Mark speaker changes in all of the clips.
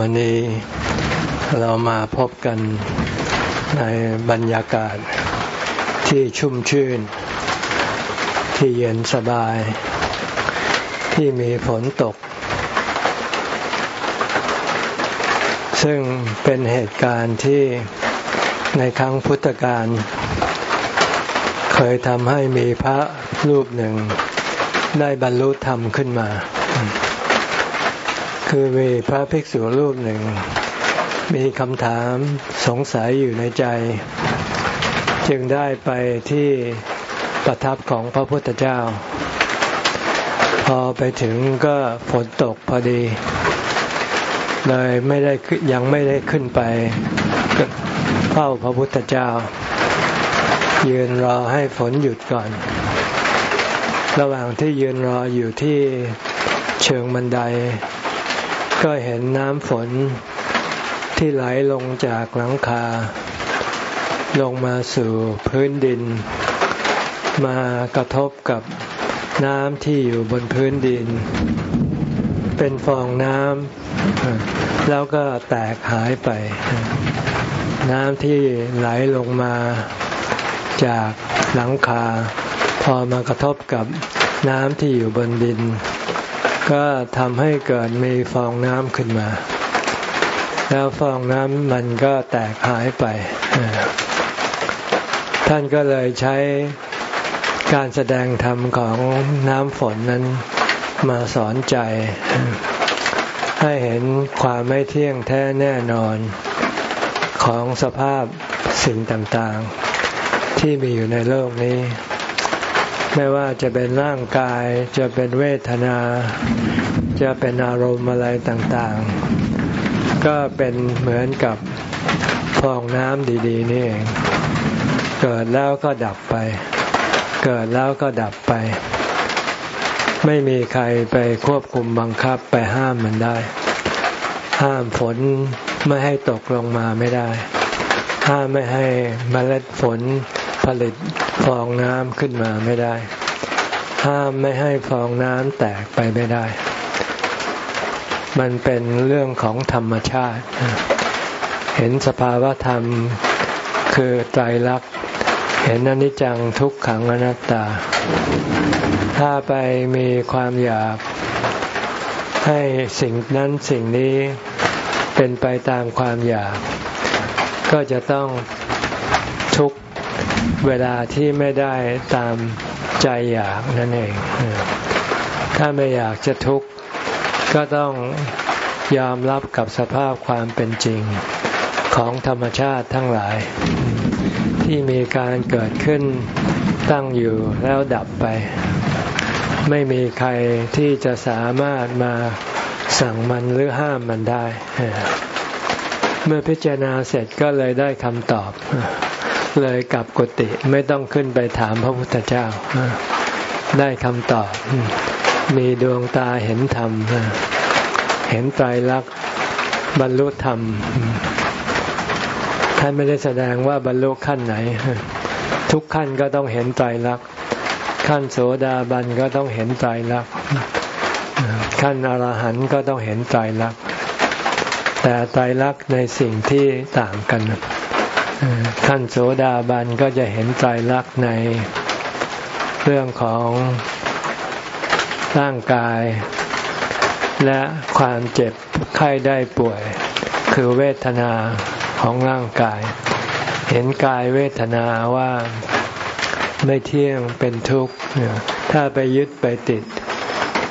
Speaker 1: วันนี้เรามาพบกันในบรรยากาศที่ชุ่มชื่น ที่เย็นสบาย ที่มีฝนตก ซึ่งเป็นเหตุการณ์ที่ในครั้งพุทธกาลเคยทำให้มีพระรูปหนึ่งได้บรรลุธรรมขึ้นมา คือมีพระภิกษุรูปหนึ่ง มีคำถามสงสัยอยู่ในใจ จึงได้ไปที่ประทับของพระพุทธเจ้า พอไปถึงก็ฝนตกพอดี เลยไม่ได้ยังไม่ได้ขึ้นไปเฝ้าพระพุทธเจ้า ยืนรอให้ฝนหยุดก่อน ระหว่างที่ยืนรออยู่ที่เชิงบันได ก็เห็นน้ำฝนที่ไหลลงจากหลังคา ลงมาสู่พื้นดิน มากระทบกับน้ำที่อยู่บนพื้นดิน เป็นฟองน้ำแล้วก็แตกหายไป น้ำที่ไหลลงมาจากหลังคา พอมากระทบกับน้ำที่อยู่บนดิน ก็ทำให้เกิดมีฟองน้ำขึ้นมา แล้วฟองน้ำมันก็แตกหายไป ท่านก็เลยใช้การแสดงธรรมของน้ำฝนนั้นมาสอนใจ ให้เห็นความไม่เที่ยงแท้แน่นอนของสภาพสิ่งต่างๆ ที่มีอยู่ในโลกนี้ ไม่ว่าจะเป็นร่างกาย จะเป็นเวทนา จะเป็นอารมณ์อะไรต่างๆ ก็เป็นเหมือนกับฟองน้ำดีๆนี่เองเกิดแล้วก็ดับไป เกิดแล้วก็ดับไป ไม่มีใครไปควบคุมบังคับไปห้ามมันได้ ห้ามฝนไม่ให้ตกลงมาไม่ได้ ห้ามไม่ให้เมล็ดฝนผลิต ฟองน้ำขึ้นมาไม่ได้ ห้ามไม่ให้ฟองน้ำแตกไปไม่ได้ มันเป็นเรื่องของธรรมชาติ เห็นสภาวะธรรมคือใจรักเห็นอนิจจังทุกขังอนัตตา ถ้าไปมีความอยากให้สิ่งนั้นสิ่งนี้เป็นไปตามความอยาก ก็จะต้อง เวลาที่ไม่ได้ตามใจอยากนั่นเอง ถ้าไม่อยากจะทุกข์ก็ต้องยอมรับกับสภาพความเป็นจริงของธรรมชาติทั้งหลาย ที่มีการเกิดขึ้นตั้งอยู่แล้วดับไป ไม่มีใครที่จะสามารถมาสั่งมันหรือห้ามมันได้ เมื่อพิจารณาเสร็จก็เลยได้คำตอบ เลยกลับกุฏิไม่ต้องขึ้นไปถามพระพุทธเจ้า ได้คำตอบ มีดวงตาเห็นธรรม เห็นไตรลักษณ์บรรลุธรรม ท่านไม่ได้แสดงว่าบรรลุขั้นไหน ทุกขั้นก็ต้องเห็นไตรลักษณ์ขั้นโสดาบันก็ต้องเห็นไตรลักษณ์ขั้นอรหันต์ก็ต้องเห็นไตรลักษณ์แต่ไตรลักษณ์ในสิ่งที่ต่างกัน ขั้นโสดาบันก็จะเห็นใจรักในเรื่องของร่างกาย และความเจ็บไข้ได้ป่วย คือเวทนาของร่างกาย เห็นกายเวทนาว่าไม่เที่ยงเป็นทุกข์ถ้าไปยึดไปติด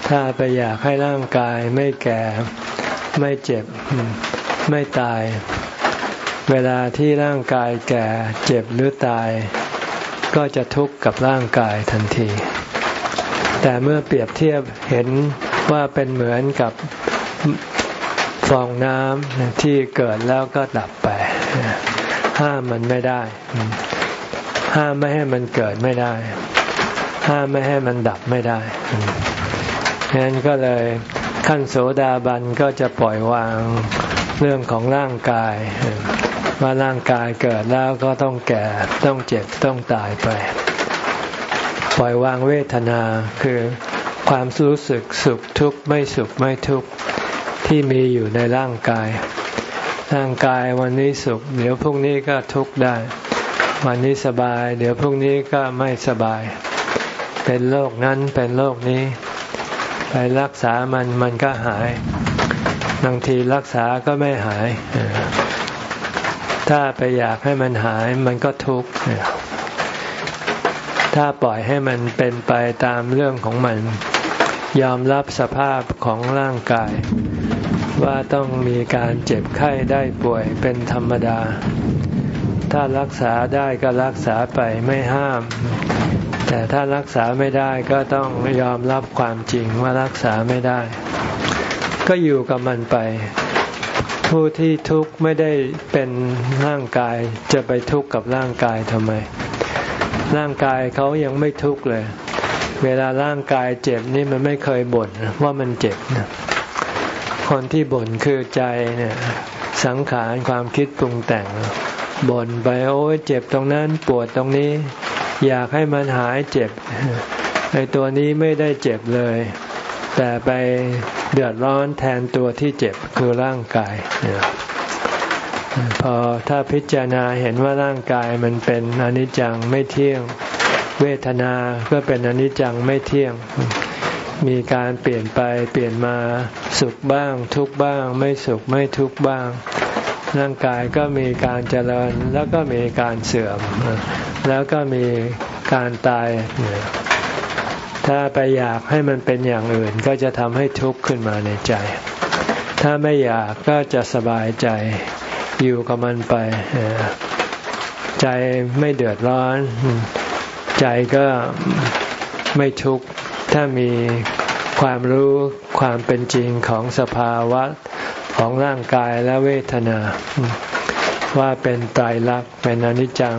Speaker 1: ถ้าไปอยากให้ร่างกายไม่แก่ไม่เจ็บไม่ตาย เวลาที่ร่างกายแก่เจ็บหรือตาย ก็จะทุกข์กับร่างกายทันที แต่เมื่อเปรียบเทียบเห็นว่าเป็นเหมือนกับฟองน้ำที่เกิดแล้วก็ดับไป ห้ามมันไม่ได้ ห้ามไม่ให้มันเกิดไม่ได้ ห้ามไม่ให้มันดับไม่ได้ฉะนั้นก็เลยขั้นโสดาบันก็จะปล่อยวางเรื่องของร่างกาย ว่าร่างกายเกิดแล้วก็ต้องแก่ต้องเจ็บต้องตายไป ปล่อยวางเวทนาคือความรู้สึกสุขทุกข์ไม่สุขไม่ทุกข์ที่มีอยู่ในร่างกาย ร่างกายวันนี้สุข เดี๋ยวพรุ่งนี้ก็ทุกข์ได้ วันนี้สบาย เดี๋ยวพรุ่งนี้ก็ไม่สบาย เป็นโรคนั้นเป็นโรคนี้ ไปรักษามันมันก็หายบางทีรักษาก็ไม่หาย ถ้าไปอยากให้มันหายมันก็ทุกข์ถ้าปล่อยให้มันเป็นไปตามเรื่องของมัน ยอมรับสภาพของร่างกาย ว่าต้องมีการเจ็บไข้ได้ป่วยเป็นธรรมดา ถ้ารักษาได้ก็รักษาไปไม่ห้าม แต่ถ้ารักษาไม่ได้ก็ต้องยอมรับความจริงว่ารักษาไม่ได้ ก็อยู่กับมันไป ผู้ที่ทุกข์ไม่ได้เป็นร่างกายจะไปทุกข์กับร่างกายทำไม ร่างกายเขายังไม่ทุกข์เลย เวลาร่างกายเจ็บนี่มันไม่เคยบ่นว่ามันเจ็บนะคนที่บ่นคือใจเนี่ยสังขารความคิดปรุงแต่งบ่นไปโอ้ยเจ็บตรงนั้นปวดตรงนี้ อยากให้มันหายเจ็บในตัวนี้ไม่ได้เจ็บเลย แต่ไปเดือดร้อนแทนตัวที่เจ็บคือร่างกายพอถ้าพิจารณาเห็นว่าร่างกายมันเป็นอนิจจังไม่เที่ยง เวทนาก็เป็นอนิจจังไม่เที่ยง มีการเปลี่ยนไปเปลี่ยนมาสุขบ้าง ทุกบ้าง ไม่สุขไม่ทุกบ้าง ร่างกายก็มีการเจริญแล้วก็มีการเสื่อม แล้วก็มีการตาย ถ้าไปอยากให้มันเป็นอย่างอื่นก็จะทำให้ทุกข์ขึ้นมาในใจ ถ้าไม่อยากก็จะสบายใจอยู่กับมันไป ใจไม่เดือดร้อน ใจก็ไม่ทุกข์ ถ้ามีความรู้ความเป็นจริงของสภาวะของร่างกายและเวทนา ว่าเป็นตายรักเป็นอนิจจัง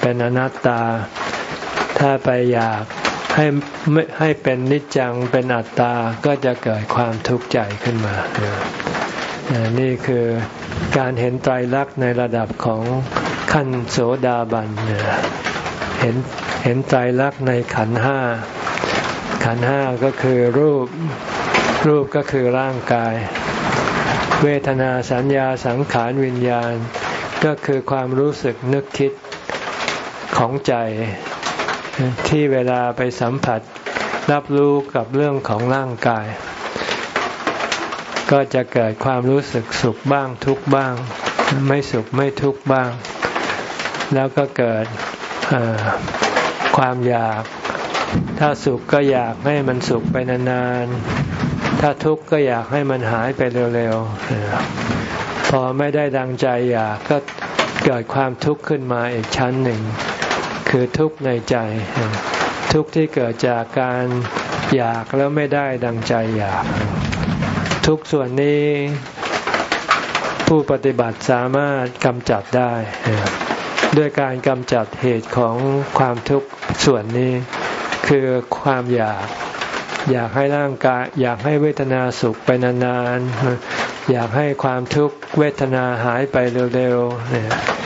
Speaker 1: เป็นอนัตตา ถ้าไปอยาก ให้ให้เป็นนิจจังเป็นอัตตา ก็จะเกิดความทุกข์ใจขึ้นมา นี่คือการเห็นไตรลักษณ์ในระดับของขั้นโสดาบันเห็นเห็นไตรลักษณ์ในขันห้า ขันห้าก็คือรูป รูปก็คือร่างกาย เวทนาสัญญาสังขารวิญญาณ ก็คือความรู้สึกนึกคิดของใจ ที่เวลาไปสัมผัสรับรู้กับเรื่องของร่างกาย ก็จะเกิดความรู้สึกสุขบ้างทุกบ้าง ไม่สุขไม่ทุกบ้าง แล้วก็เกิดความอยาก ถ้าสุขก็อยากให้มันสุขไปนานๆ ถ้าทุกข์ก็อยากให้มันหายไปเร็วๆ พอไม่ได้ดังใจอยากก็เกิดความทุกข์ขึ้นมาอีกชั้นหนึ่ง คือทุกข์ในใจ ทุกข์ที่เกิดจากการอยากแล้วไม่ได้ดังใจอยาก ทุกส่วนนี้ผู้ปฏิบัติสามารถกำจัดได้ ด้วยการกำจัดเหตุของความทุกข์ส่วนนี้ คือความอยาก อยากให้ร่างกาย อยากให้เวทนาสุขไปนานๆอยากให้ความทุกข์เวทนาหายไปเร็วๆ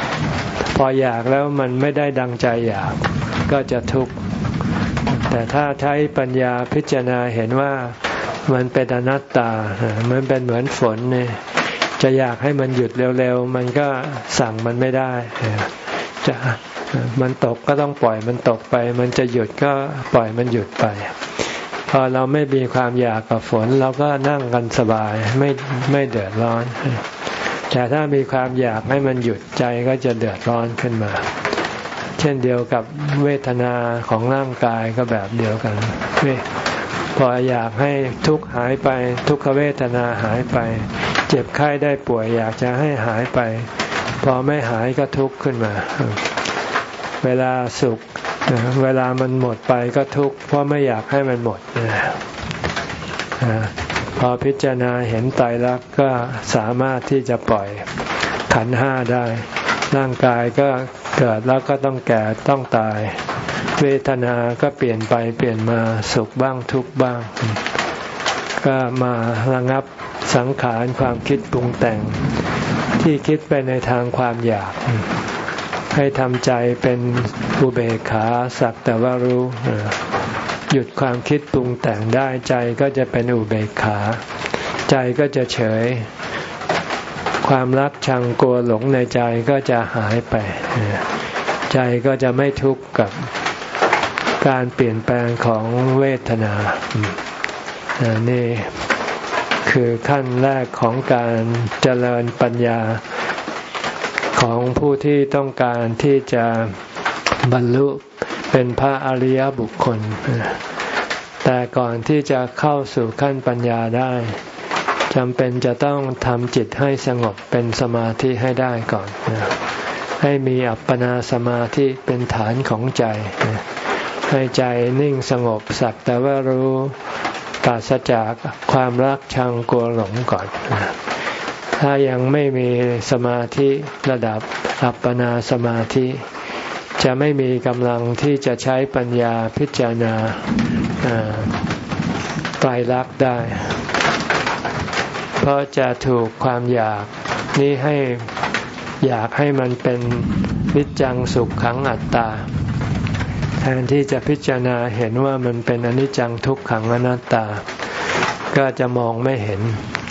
Speaker 1: พออยากแล้วมันไม่ได้ดังใจอยากก็จะทุกข์ แต่ถ้าใช้ปัญญาพิจารณาเห็นว่ามันเป็นอนัตตา มันเป็นเหมือนฝนเนี่ยจะอยากให้มันหยุดเร็วๆ มันก็สั่งมันไม่ได้ จะมันตกก็ต้องปล่อยมันตกไป มันจะหยุดก็ปล่อยมันหยุดไป พอเราไม่มีความอยากกับฝน เราก็นั่งกันสบายไม่ไม่เดือดร้อน แต่ถ้ามีความอยากให้มันหยุดใจก็จะเดือดร้อนขึ้นมา เช่นเดียวกับเวทนาของร่างกายก็แบบเดียวกันพออยากให้ทุกข์หายไป ทุกขเวทนาหายไป เจ็บไข้ได้ป่วยอยากจะให้หายไป พอไม่หายก็ทุกข์ขึ้นมา เวลาสุขเวลามันหมดไปก็ทุกข์เพราะไม่อยากให้มันหมด พอพิจารณาเห็นไตรลักษณ์ก็สามารถที่จะปล่อยขันห้าได้ ร่างกายก็เกิดแล้วก็ต้องแก่ต้องตาย เวทนาก็เปลี่ยนไปเปลี่ยนมาสุขบ้างทุกบ้าง ก็มาระงับสังขารความคิดปรุงแต่ง ที่คิดไปในทางความอยาก ให้ทำใจเป็นอุเบกขาสักแต่ว่ารู้ หยุดความคิดปรุงแต่งได้ใจก็จะเป็นอุเบกขา ใจก็จะเฉย ความรักชังกลัวหลงในใจก็จะหายไป ใจก็จะไม่ทุกข์กับการเปลี่ยนแปลงของเวทนา นี่คือขั้นแรกของการเจริญปัญญาของผู้ที่ต้องการที่จะบรรลุ เป็นพระอริยบุคคล แต่ก่อนที่จะเข้าสู่ขั้นปัญญาได้จำเป็นจะต้องทำจิตให้สงบเป็นสมาธิให้ได้ก่อน ให้มีอัปปนาสมาธิเป็นฐานของใจ ให้ใจนิ่งสงบสักแต่ว่ารู้ปราศจากความรักชังกลัวหลงก่อน ถ้ายังไม่มีสมาธิระดับอัปปนาสมาธิ จะไม่มีกำลังที่จะใช้ปัญญาพิจารณาไตรลักษณ์ได้ เพราะจะถูกความอยากนี้ให้อยากให้มันเป็นนิจจังสุขขังอัตตา แทนที่จะพิจารณาเห็นว่ามันเป็นอนิจจังทุกขังอนัตตา ก็จะมองไม่เห็น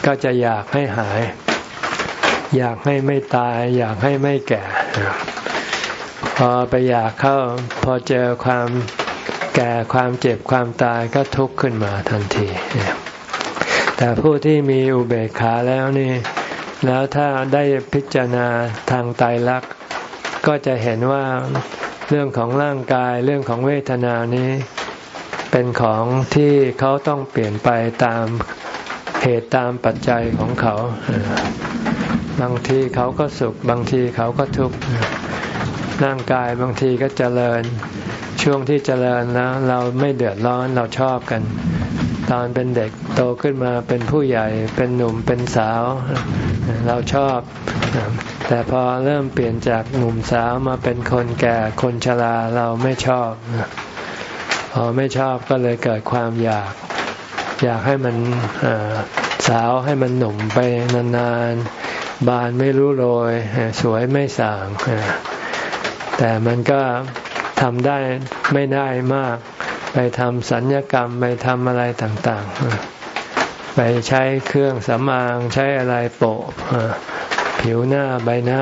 Speaker 1: ก็จะอยากให้หาย อยากให้ไม่ตาย อยากให้ไม่แก่ พอไปอยากเข้า พอเจอความแก่ความเจ็บความตายก็ทุกข์ขึ้นมาทันที แต่ผู้ที่มีอุเบกขาแล้วนี่ แล้วถ้าได้พิจารณาทางไตรลักษณ์ก็จะเห็นว่าเรื่องของร่างกายเรื่องของเวทนานี้ เป็นของที่เขาต้องเปลี่ยนไปตามเหตุตามปัจจัยของเขา บางทีเขาก็สุข บางทีเขาก็ทุกข์ ร่างกายบางทีก็เจริญ ช่วงที่เจริญแล้วเราไม่เดือดร้อนเราชอบกัน ตอนเป็นเด็กโตขึ้นมาเป็นผู้ใหญ่เป็นหนุ่มเป็นสาว เราชอบ แต่พอเริ่มเปลี่ยนจากหนุ่มสาวมาเป็นคนแก่คนชราเราไม่ชอบ พอไม่ชอบก็เลยเกิดความอยาก อยากให้มันสาวให้มันหนุ่มไปนานๆบานไม่รู้โรยสวยไม่สาง แต่มันก็ทำได้ไม่ได้มาก ไปทำสัญญกรรม ไปทำอะไรต่าง ๆ ไปใช้เครื่องสำอางใช้อะไรโปะผิวหน้าใบหน้า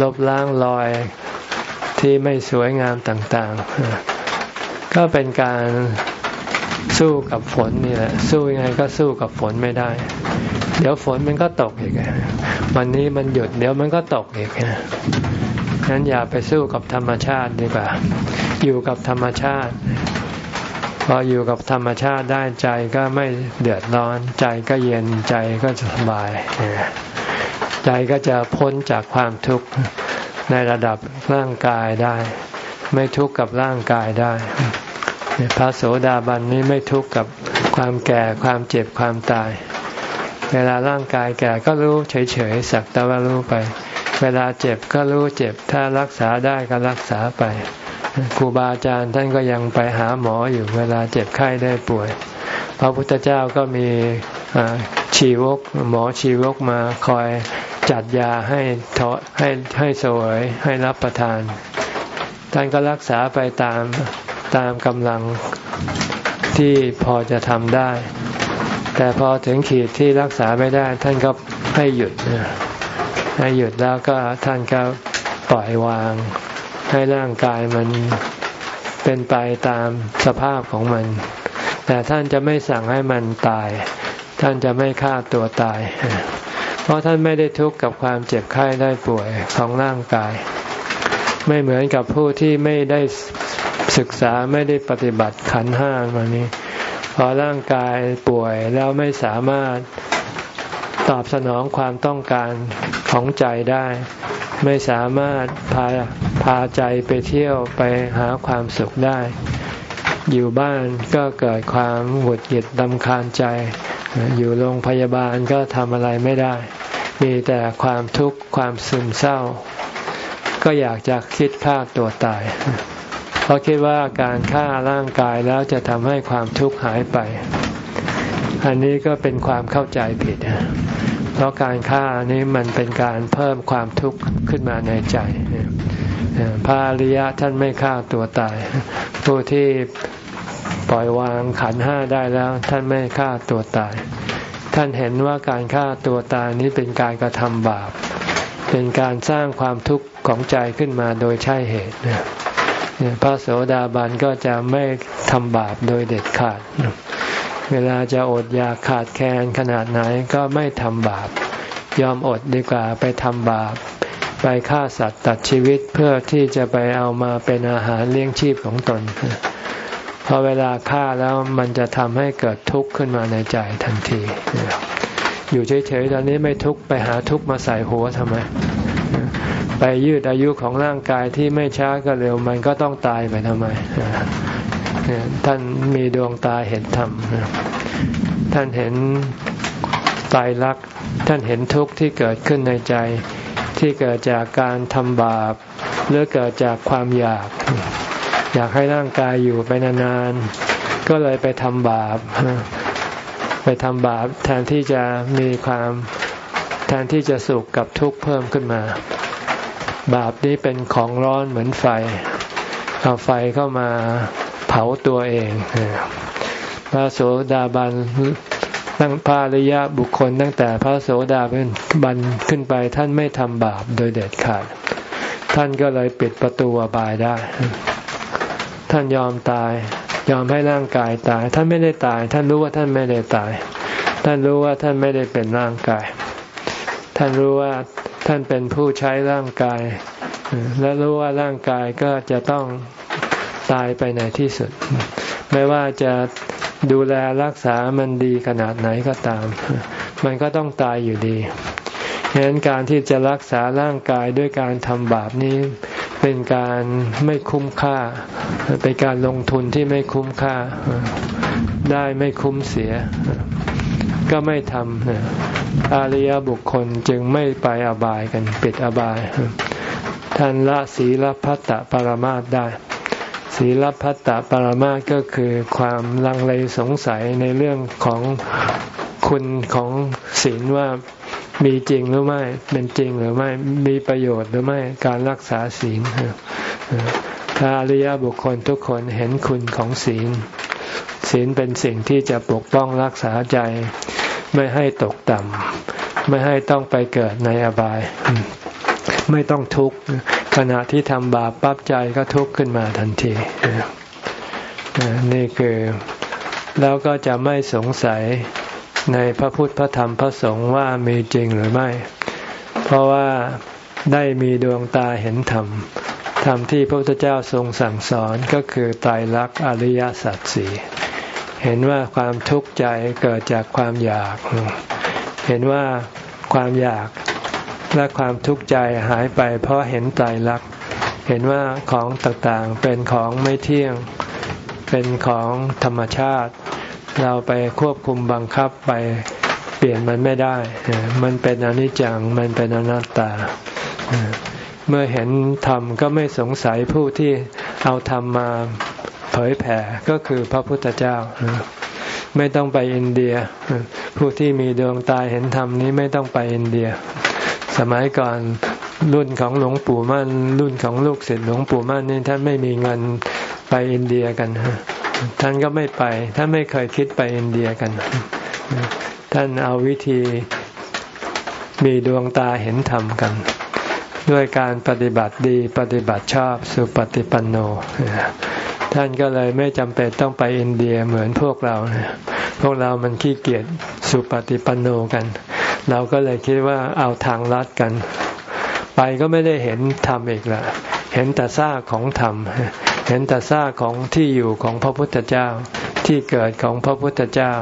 Speaker 1: ลบล้างรอยที่ไม่สวยงามต่างๆ ก็เป็นการสู้กับฝนนี่แหละ สู้ยังไงก็สู้กับฝนไม่ได้ เดี๋ยวฝนมันก็ตกอีกวันนี้มันหยุดเดี๋ยวมันก็ตกอีก นั้นอย่าไปสู้กับธรรมชาติดีกว่า อยู่กับธรรมชาติ พออยู่กับธรรมชาติได้ใจก็ไม่เดือดร้อน ใจก็เย็นใจก็สบาย ใจก็จะพ้นจากความทุกข์ในระดับร่างกายได้ ไม่ทุกข์กับร่างกายได้พระโสดาบันนี้ไม่ทุกข์กับความแก่ความเจ็บความตาย เวลาร่างกายแก่ก็รู้เฉยๆสักแต่ว่ารู้ไป เวลาเจ็บก็รู้เจ็บ ถ้ารักษาได้ก็รักษาไปครูบาอาจารย์ท่านก็ยังไปหาหมออยู่เวลาเจ็บไข้ได้ป่วย พระพุทธเจ้าก็มีชีวกหมอชีวกมาคอยจัดยาให้ทให้ให้สวยให้รับประทาน ท่านก็รักษาไปตามตามกำลังที่พอจะทำได้ แต่พอถึงขีดที่รักษาไม่ได้ ท่านก็ให้หยุด ให้หยุดแล้วก็ท่านก็ปล่อยวาง ให้ร่างกายมันเป็นไปตามสภาพของมัน แต่ท่านจะไม่สั่งให้มันตาย ท่านจะไม่ฆ่าตัวตาย เพราะท่านไม่ได้ทุกข์กับความเจ็บไข้ได้ป่วยของร่างกาย ไม่เหมือนกับผู้ที่ไม่ได้ศึกษาไม่ได้ปฏิบัติขันห้ามานี้พอร่างกายป่วยแล้วไม่สามารถ ตอบสนองความต้องการของใจได้ ไม่สามารถพาพาใจไปเที่ยวไปหาความสุขได้ อยู่บ้านก็เกิดความหงุดหงิดดำคาญใจ อยู่โรงพยาบาลก็ทำอะไรไม่ได้ มีแต่ความทุกข์ความซึมเศร้า ก็อยากจะคิดฆ่าตัวตาย เพราะคิดว่าการฆ่าร่างกายแล้วจะทำให้ความทุกข์หายไป อันนี้ก็เป็นความเข้าใจผิด เพราะการฆ่านี้มันเป็นการเพิ่มความทุกข์ขึ้นมาในใจพระอริยะท่านไม่ฆ่าตัวตาย ผู้ที่ปล่อยวางขันห้าได้แล้ว ท่านไม่ฆ่าตัวตาย ท่านเห็นว่าการฆ่าตัวตายนี้เป็นการกระทำบาป เป็นการสร้างความทุกข์ของใจขึ้นมาโดยใช่เหตุพระโสดาบันก็จะไม่ทำบาปโดยเด็ดขาด เวลาจะอดอยากขาดแคลนขนาดไหนก็ไม่ทำบาป ยอมอดดีกว่าไปทำบาป ไปฆ่าสัตว์ตัดชีวิตเพื่อที่จะไปเอามาเป็นอาหารเลี้ยงชีพของตนพอเวลาฆ่าแล้วมันจะทำให้เกิดทุกข์ขึ้นมาในใจทันที อยู่เฉยๆตอนนี้ไม่ทุกข์ไปหาทุกข์มาใส่หัวทำไม ไปยืดอายุของร่างกายที่ไม่ช้าก็เร็วมันก็ต้องตายไปทำไม ท่านมีดวงตาเห็นธรรม ท่านเห็นตายรัก ท่านเห็นทุกข์ที่เกิดขึ้นในใจ ที่เกิดจากการทำบาป หรือเกิดจากความอยาก อยากให้ร่างกายอยู่ไปนานๆ ก็เลยไปทำบาป ไปทำบาปแทนที่จะมีความแทนที่จะสุขกับทุกข์เพิ่มขึ้นมา บาปนี้เป็นของร้อนเหมือนไฟ เอาไฟเข้ามา เผาตัวเองพระโสดาบันตั้งพาริยะบุคคล ตั้งแต่พระโสดาบันขึ้นไปท่านไม่ทำบาปโดยเด็ดขาด ท่านก็เลยปิดประตูอบายได้ ท่านยอมตาย ยอมให้ร่างกายตาย ท่านไม่ได้ตาย ท่านรู้ว่าท่านไม่ได้ตาย ท่านรู้ว่าท่านไม่ได้เป็นร่างกาย ท่านรู้ว่าท่านเป็นผู้ใช้ร่างกาย และรู้ว่าร่างกายก็จะต้อง ตายไปในที่สุด ไม่ว่าจะดูแลรักษามันดีขนาดไหนก็ตาม มันก็ต้องตายอยู่ดีฉะนั้นการที่จะรักษาร่างกายด้วยการทำบาปนี้ เป็นการไม่คุ้มค่า เป็นการลงทุนที่ไม่คุ้มค่า ได้ไม่คุ้มเสีย ก็ไม่ทำอาริยบุคคลจึงไม่ไปอบายกันปิดอบายท่านละศีลพัตตปรมาตได้ ศีลพัตตปรมาก็คือความลังเลสงสัยในเรื่องของคุณของศีลว่ามีจริงหรือไม่เป็นจริงหรือไม่มีประโยชน์หรือไม่การรักษาศีลถ้าอริยบุคคลทุกคนเห็นคุณของศีล ศีลเป็นสิ่งที่จะปกป้องรักษาใจ ไม่ให้ตกต่ำไม่ให้ต้องไปเกิดในอบาย ไม่ต้องทุกข์ ขณะที่ทำบาปปั๊บใจก็ทุกข์ขึ้นมาทันทีนี่คือแล้วก็จะไม่สงสัยในพระพุทธพระธรรมพระสงฆ์ว่ามีจริงหรือไม่ เพราะว่าได้มีดวงตาเห็นธรรม ธรรมที่พระพุทธเจ้าทรงสั่งสอนก็คือไตรลักอริยสัจสี่เห็นว่าความทุกข์ใจเกิดจากความอยาก เห็นว่าความอยาก และความทุกข์ใจหายไปเพราะเห็นไตรลักษณ์เห็นว่าของต่างๆเป็นของไม่เที่ยง เป็นของธรรมชาติ เราไปควบคุมบังคับไปเปลี่ยนมันไม่ได้ มันเป็นอนิจจัง มันเป็นอนัตตา เมื่อเห็นธรรมก็ไม่สงสัยผู้ที่เอาธรรมมาเผยแผ่ก็คือพระพุทธเจ้า ไม่ต้องไปอินเดีย ผู้ที่มีดวงตาเห็นธรรมนี้ไม่ต้องไปอินเดีย สมัยก่อนรุ่นของหลวงปู่มั่น รุ่นของลูกศิษย์หลวงปู่มั่นนี่ท่านไม่มีเงินไปอินเดียกันท่านก็ไม่ไปท่านไม่เคยคิดไปอินเดียกัน ท่านเอาวิธีมีดวงตาเห็นธรรมกัน ด้วยการปฏิบัติดีปฏิบัติชอบสุปฏิปันโน ท่านก็เลยไม่จำเป็นต้องไปอินเดียเหมือนพวกเรา พวกเรามันขี้เกียจสุปฏิปันโนกัน เราก็เลยคิดว่าเอาทางลัดกัน ไปก็ไม่ได้เห็นธรรมอีกละเห็นแต่ซากของธรรม เห็นแต่ซากของที่อยู่ของพระพุทธเจ้า ที่เกิดของพระพุทธเจ้า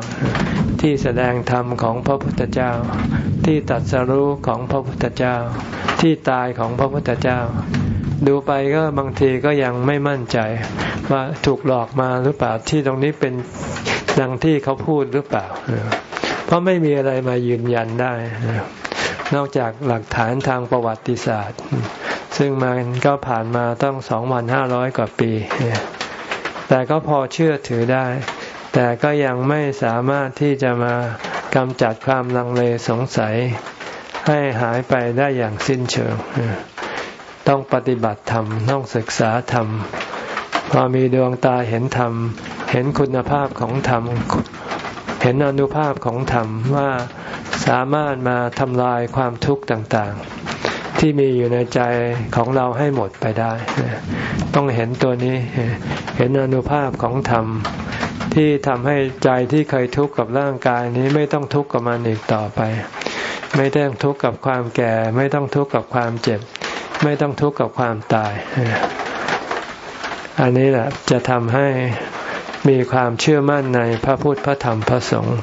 Speaker 1: ที่แสดงธรรมของพระพุทธเจ้า ที่ตัดสรู้ของพระพุทธเจ้า ที่ตายของพระพุทธเจ้า ดูไปก็บางทีก็ยังไม่มั่นใจ ว่าถูกหลอกมาหรือเปล่าที่ตรงนี้เป็นดังที่เขาพูดหรือเปล่า เพราะไม่มีอะไรมายืนยันได้ นอกจากหลักฐานทางประวัติศาสตร์ ซึ่งมันก็ผ่านมาต้องสองพันห้าร้อยกว่าปี แต่ก็พอเชื่อถือได้ แต่ก็ยังไม่สามารถที่จะมากำจัดความลังเลสงสัย ให้หายไปได้อย่างสิ้นเชิง ต้องปฏิบัติธรรม ต้องศึกษาธรรม พอมีดวงตาเห็นธรรม เห็นคุณภาพของธรรม เห็นอนุภาพของธรรมว่าสามารถมาทำลายความทุกข์ต่างๆ ที่มีอยู่ในใจของเราให้หมดไปได้ ต้องเห็นตัวนี้เห็นอนุภาพของธรรมที่ทำให้ใจที่เคยทุกข์กับร่างกายนี้ไม่ต้องทุกข์กับมันอีกต่อไป ไม่ต้องทุกข์กับความแก่ ไม่ต้องทุกข์กับความเจ็บ ไม่ต้องทุกข์กับความตาย อันนี้แหละจะทำให้ มีความเชื่อมั่นในพระพุทธพระธรรมพระสงฆ์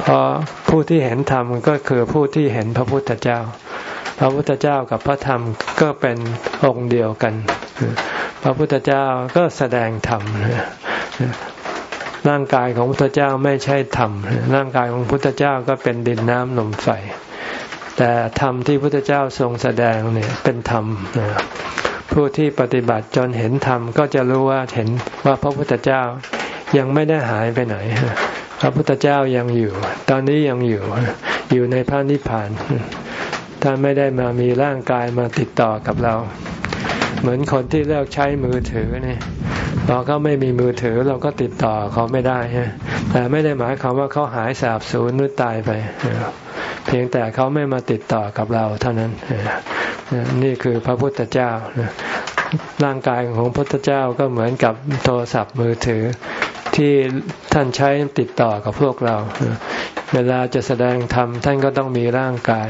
Speaker 1: เพราะผู้ที่เห็นธรรมก็คือผู้ที่เห็นพระพุทธเจ้า พระพุทธเจ้ากับพระธรรมก็เป็นองค์เดียวกัน พระพุทธเจ้าก็แสดงธรรมร่างกายของพุทธเจ้าไม่ใช่ธรรม ร่างกายของพุทธเจ้าก็เป็นดินน้ำลมไฟ แต่ธรรมที่พุทธเจ้าทรงแสดงเนี่ยเป็นธรรม ผู้ที่ปฏิบัติจนเห็นธรรมก็จะรู้ว่าเห็นว่าพระพุทธเจ้ายังไม่ได้หายไปไหน พระพุทธเจ้ายังอยู่ ตอนนี้ยังอยู่ อยู่ในพระนิพพาน ท่านไม่ได้มามีร่างกายมาติดต่อกับเรา เหมือนคนที่เลิกใช้มือถือเนี่ยพอเขาไม่มีมือถือเราก็ติดต่อเขาไม่ได้แต่ไม่ได้หมายความว่าเขาหายสาบสูญหรือตายไป เพียงแต่เขาไม่มาติดต่อกับเราเท่านั้น นี่คือพระพุทธเจ้าร่างกายของพระพุทธเจ้าก็เหมือนกับโทรศัพท์มือถือ ที่ท่านใช้ติดต่อกับพวกเรา เวลาจะแสดงธรรมท่านก็ต้องมีร่างกาย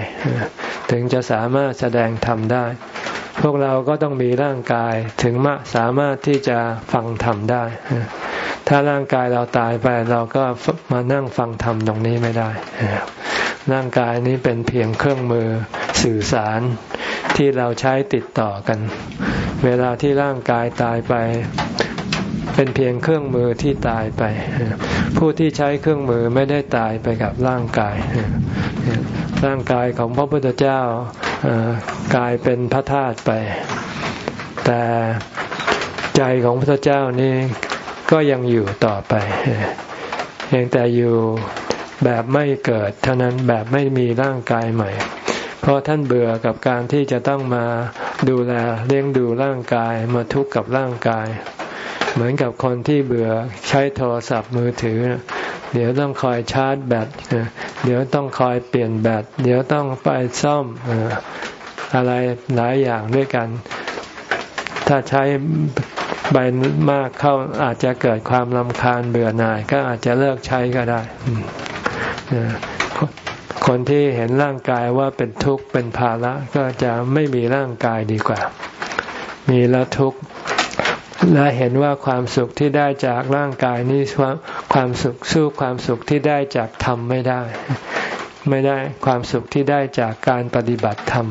Speaker 1: ถึงจะสามารถแสดงธรรมได้ พวกเราก็ต้องมีร่างกายถึงมาสามารถที่จะฟังธรรมได้ ถ้าร่างกายเราตายไปเราก็มานั่งฟังธรรมตรงนี้ไม่ได้ ร่างกายนี้เป็นเพียงเครื่องมือสื่อสาร ที่เราใช้ติดต่อกัน เวลาที่ร่างกายตายไป เป็นเพียงเครื่องมือที่ตายไป ผู้ที่ใช้เครื่องมือไม่ได้ตายไปกับร่างกาย ร่างกายของพระพุทธเจ้ากลายเป็นพระธาตุไป แต่ใจของพระพุทธเจ้านี่ก็ยังอยู่ต่อไปเพียงแต่อยู่แบบไม่เกิดเท่านั้นแบบไม่มีร่างกายใหม่ เพราะท่านเบื่อกับการที่จะต้องมาดูแลเลี้ยงดูร่างกายมาทุกข์กับร่างกาย เหมือนกับคนที่เบื่อใช้โทรศัพท์มือถือ เดี๋ยวต้องคอยชาร์จแบตเดี๋ยวต้องคอยเปลี่ยนแบตเดี๋ยวต้องไปซ่อมอะไรหลายอย่างด้วยกัน ถ้าใช้ใบมากเข้าอาจจะเกิดความลำคาญเบื่อหน่าย ก็อาจจะเลิกใช้ก็ได้ คนที่เห็นร่างกายว่าเป็นทุกข์เป็นภาระก็จะไม่มีร่างกายดีกว่า มีแล้วทุกข์และเห็นว่าความสุขที่ได้จากร่างกายนี้ความสุขสู้ความสุขที่ได้จากธรรมไม่ได้ ไม่ได้ความสุขที่ได้จากการปฏิบัติธรรม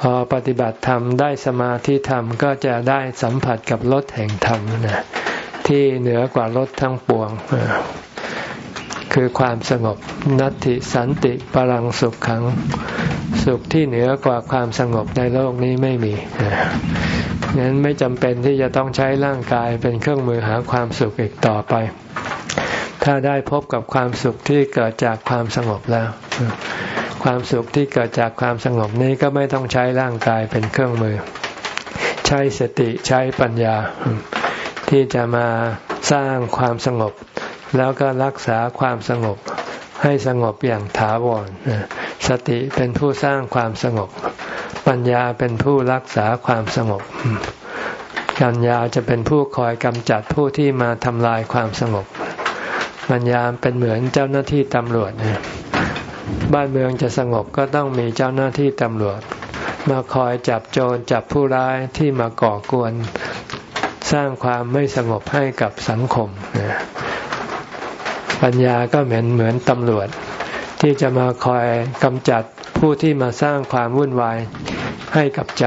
Speaker 1: พอปฏิบัติธรรมได้สมาธิธรรมก็จะได้สัมผัสกับรสแห่งธรรมนะที่เหนือกว่ารสทั้งปวง คือความสงบนัตติสันติปรังสุขขัง สุขที่เหนือกว่าความสงบในโลกนี้ไม่มีงั้นไม่จำเป็นที่จะต้องใช้ร่างกายเป็นเครื่องมือหาความสุขอีกต่อไป ถ้าได้พบกับความสุขที่เกิดจากความสงบแล้ว ความสุขที่เกิดจากความสงบนี้ก็ไม่ต้องใช้ร่างกายเป็นเครื่องมือ ใช้สติใช้ปัญญาที่จะมาสร้างความสงบ แล้วก็รักษาความสงบให้สงบอย่างถาวร สติเป็นผู้สร้างความสงบ ปัญญาเป็นผู้รักษาความสงบ ปัญญาจะเป็นผู้คอยกำจัดผู้ที่มาทำลายความสงบ ปัญญาเป็นเหมือนเจ้าหน้าที่ตำรวจ บ้านเมืองจะสงบก็ต้องมีเจ้าหน้าที่ตำรวจ มาคอยจับโจรจับผู้ร้ายที่มาก่อกวน สร้างความไม่สงบให้กับสังคม ปัญญาก็เหมือนเหมือนตำรวจ ที่จะมาคอยกำจัดผู้ที่มาสร้างความวุ่นวายให้กับใจ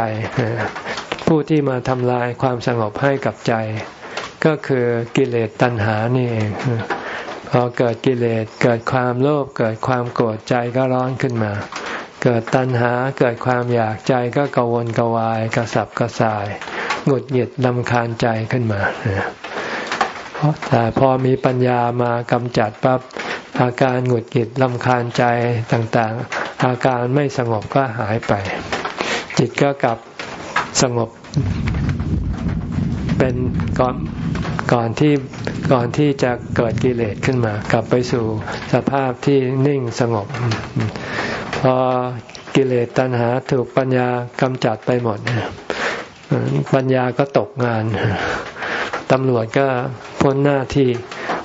Speaker 1: ผู้ที่มาทำลายความสงบให้กับใจ ก็คือกิเลสตัณหานี่เองพอเกิดกิเลสเกิดความโลภเกิดความโกรธใจก็ร้อนขึ้นมา เกิดตัณหาเกิดความอยากใจก็กวนกวายกระสับกระส่ายหงุดหงิดลำคาญใจขึ้นมา แต่พอมีปัญญามากำจัดปั๊บอาการหงุดหงิดลำคาญใจต่างๆ อาการไม่สงบก็หายไป จิตก็กลับสงบเป็นก่อนก่อนที่ก่อนที่จะเกิดกิเลสขึ้นมา กลับไปสู่สภาพที่นิ่งสงบ พอกิเลสตัณหาถูกปัญญากำจัดไปหมดปัญญาก็ตกงาน ตำรวจก็พ้นหน้าที่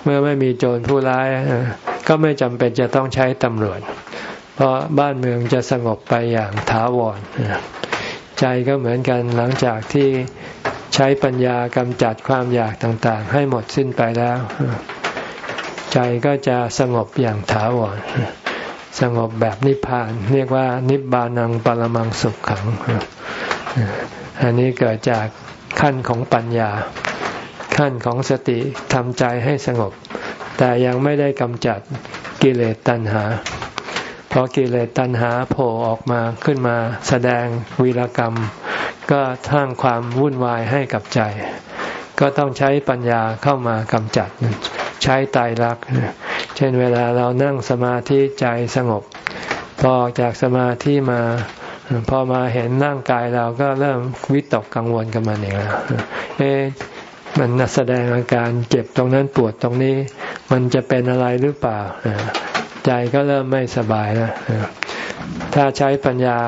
Speaker 1: เมื่อไม่มีโจรผู้ร้าย ก็ไม่จำเป็นจะต้องใช้ตำรวจ เพราะบ้านเมืองจะสงบไปอย่างถาวรใจก็เหมือนกันหลังจากที่ใช้ปัญญากำจัดความอยากต่างๆ ให้หมดสิ้นไปแล้ว ใจก็จะสงบอย่างถาวรสงบแบบนิพพาน เรียกว่านิบานังปรมังสุขขัง อันนี้เกิดจากขั้นของปัญญา ขั้นของสติทำใจให้สงบ แต่ยังไม่ได้กำจัดกิเลสตัณหาพอกิเลสตัณหาโผล่ออกมาขึ้นมาแสดงวีรกรรม ก็ทั้งความวุ่นวายให้กับใจ ก็ต้องใช้ปัญญาเข้ามากำจัด ใช้ตายรัก เช่นเวลาเรานั่งสมาธิใจสงบ พอออกจากสมาธิมาพอมาเห็นร่างกายเราก็เริ่มวิตกกังวลกับมันเองแล้วเอ๊ มันแสดงอาการเจ็บตรงนั้นปวดตรงนี้ มันจะเป็นอะไรหรือเปล่า ใจก็เริ่มไม่สบายแล้วถ้าใช้ปัญญา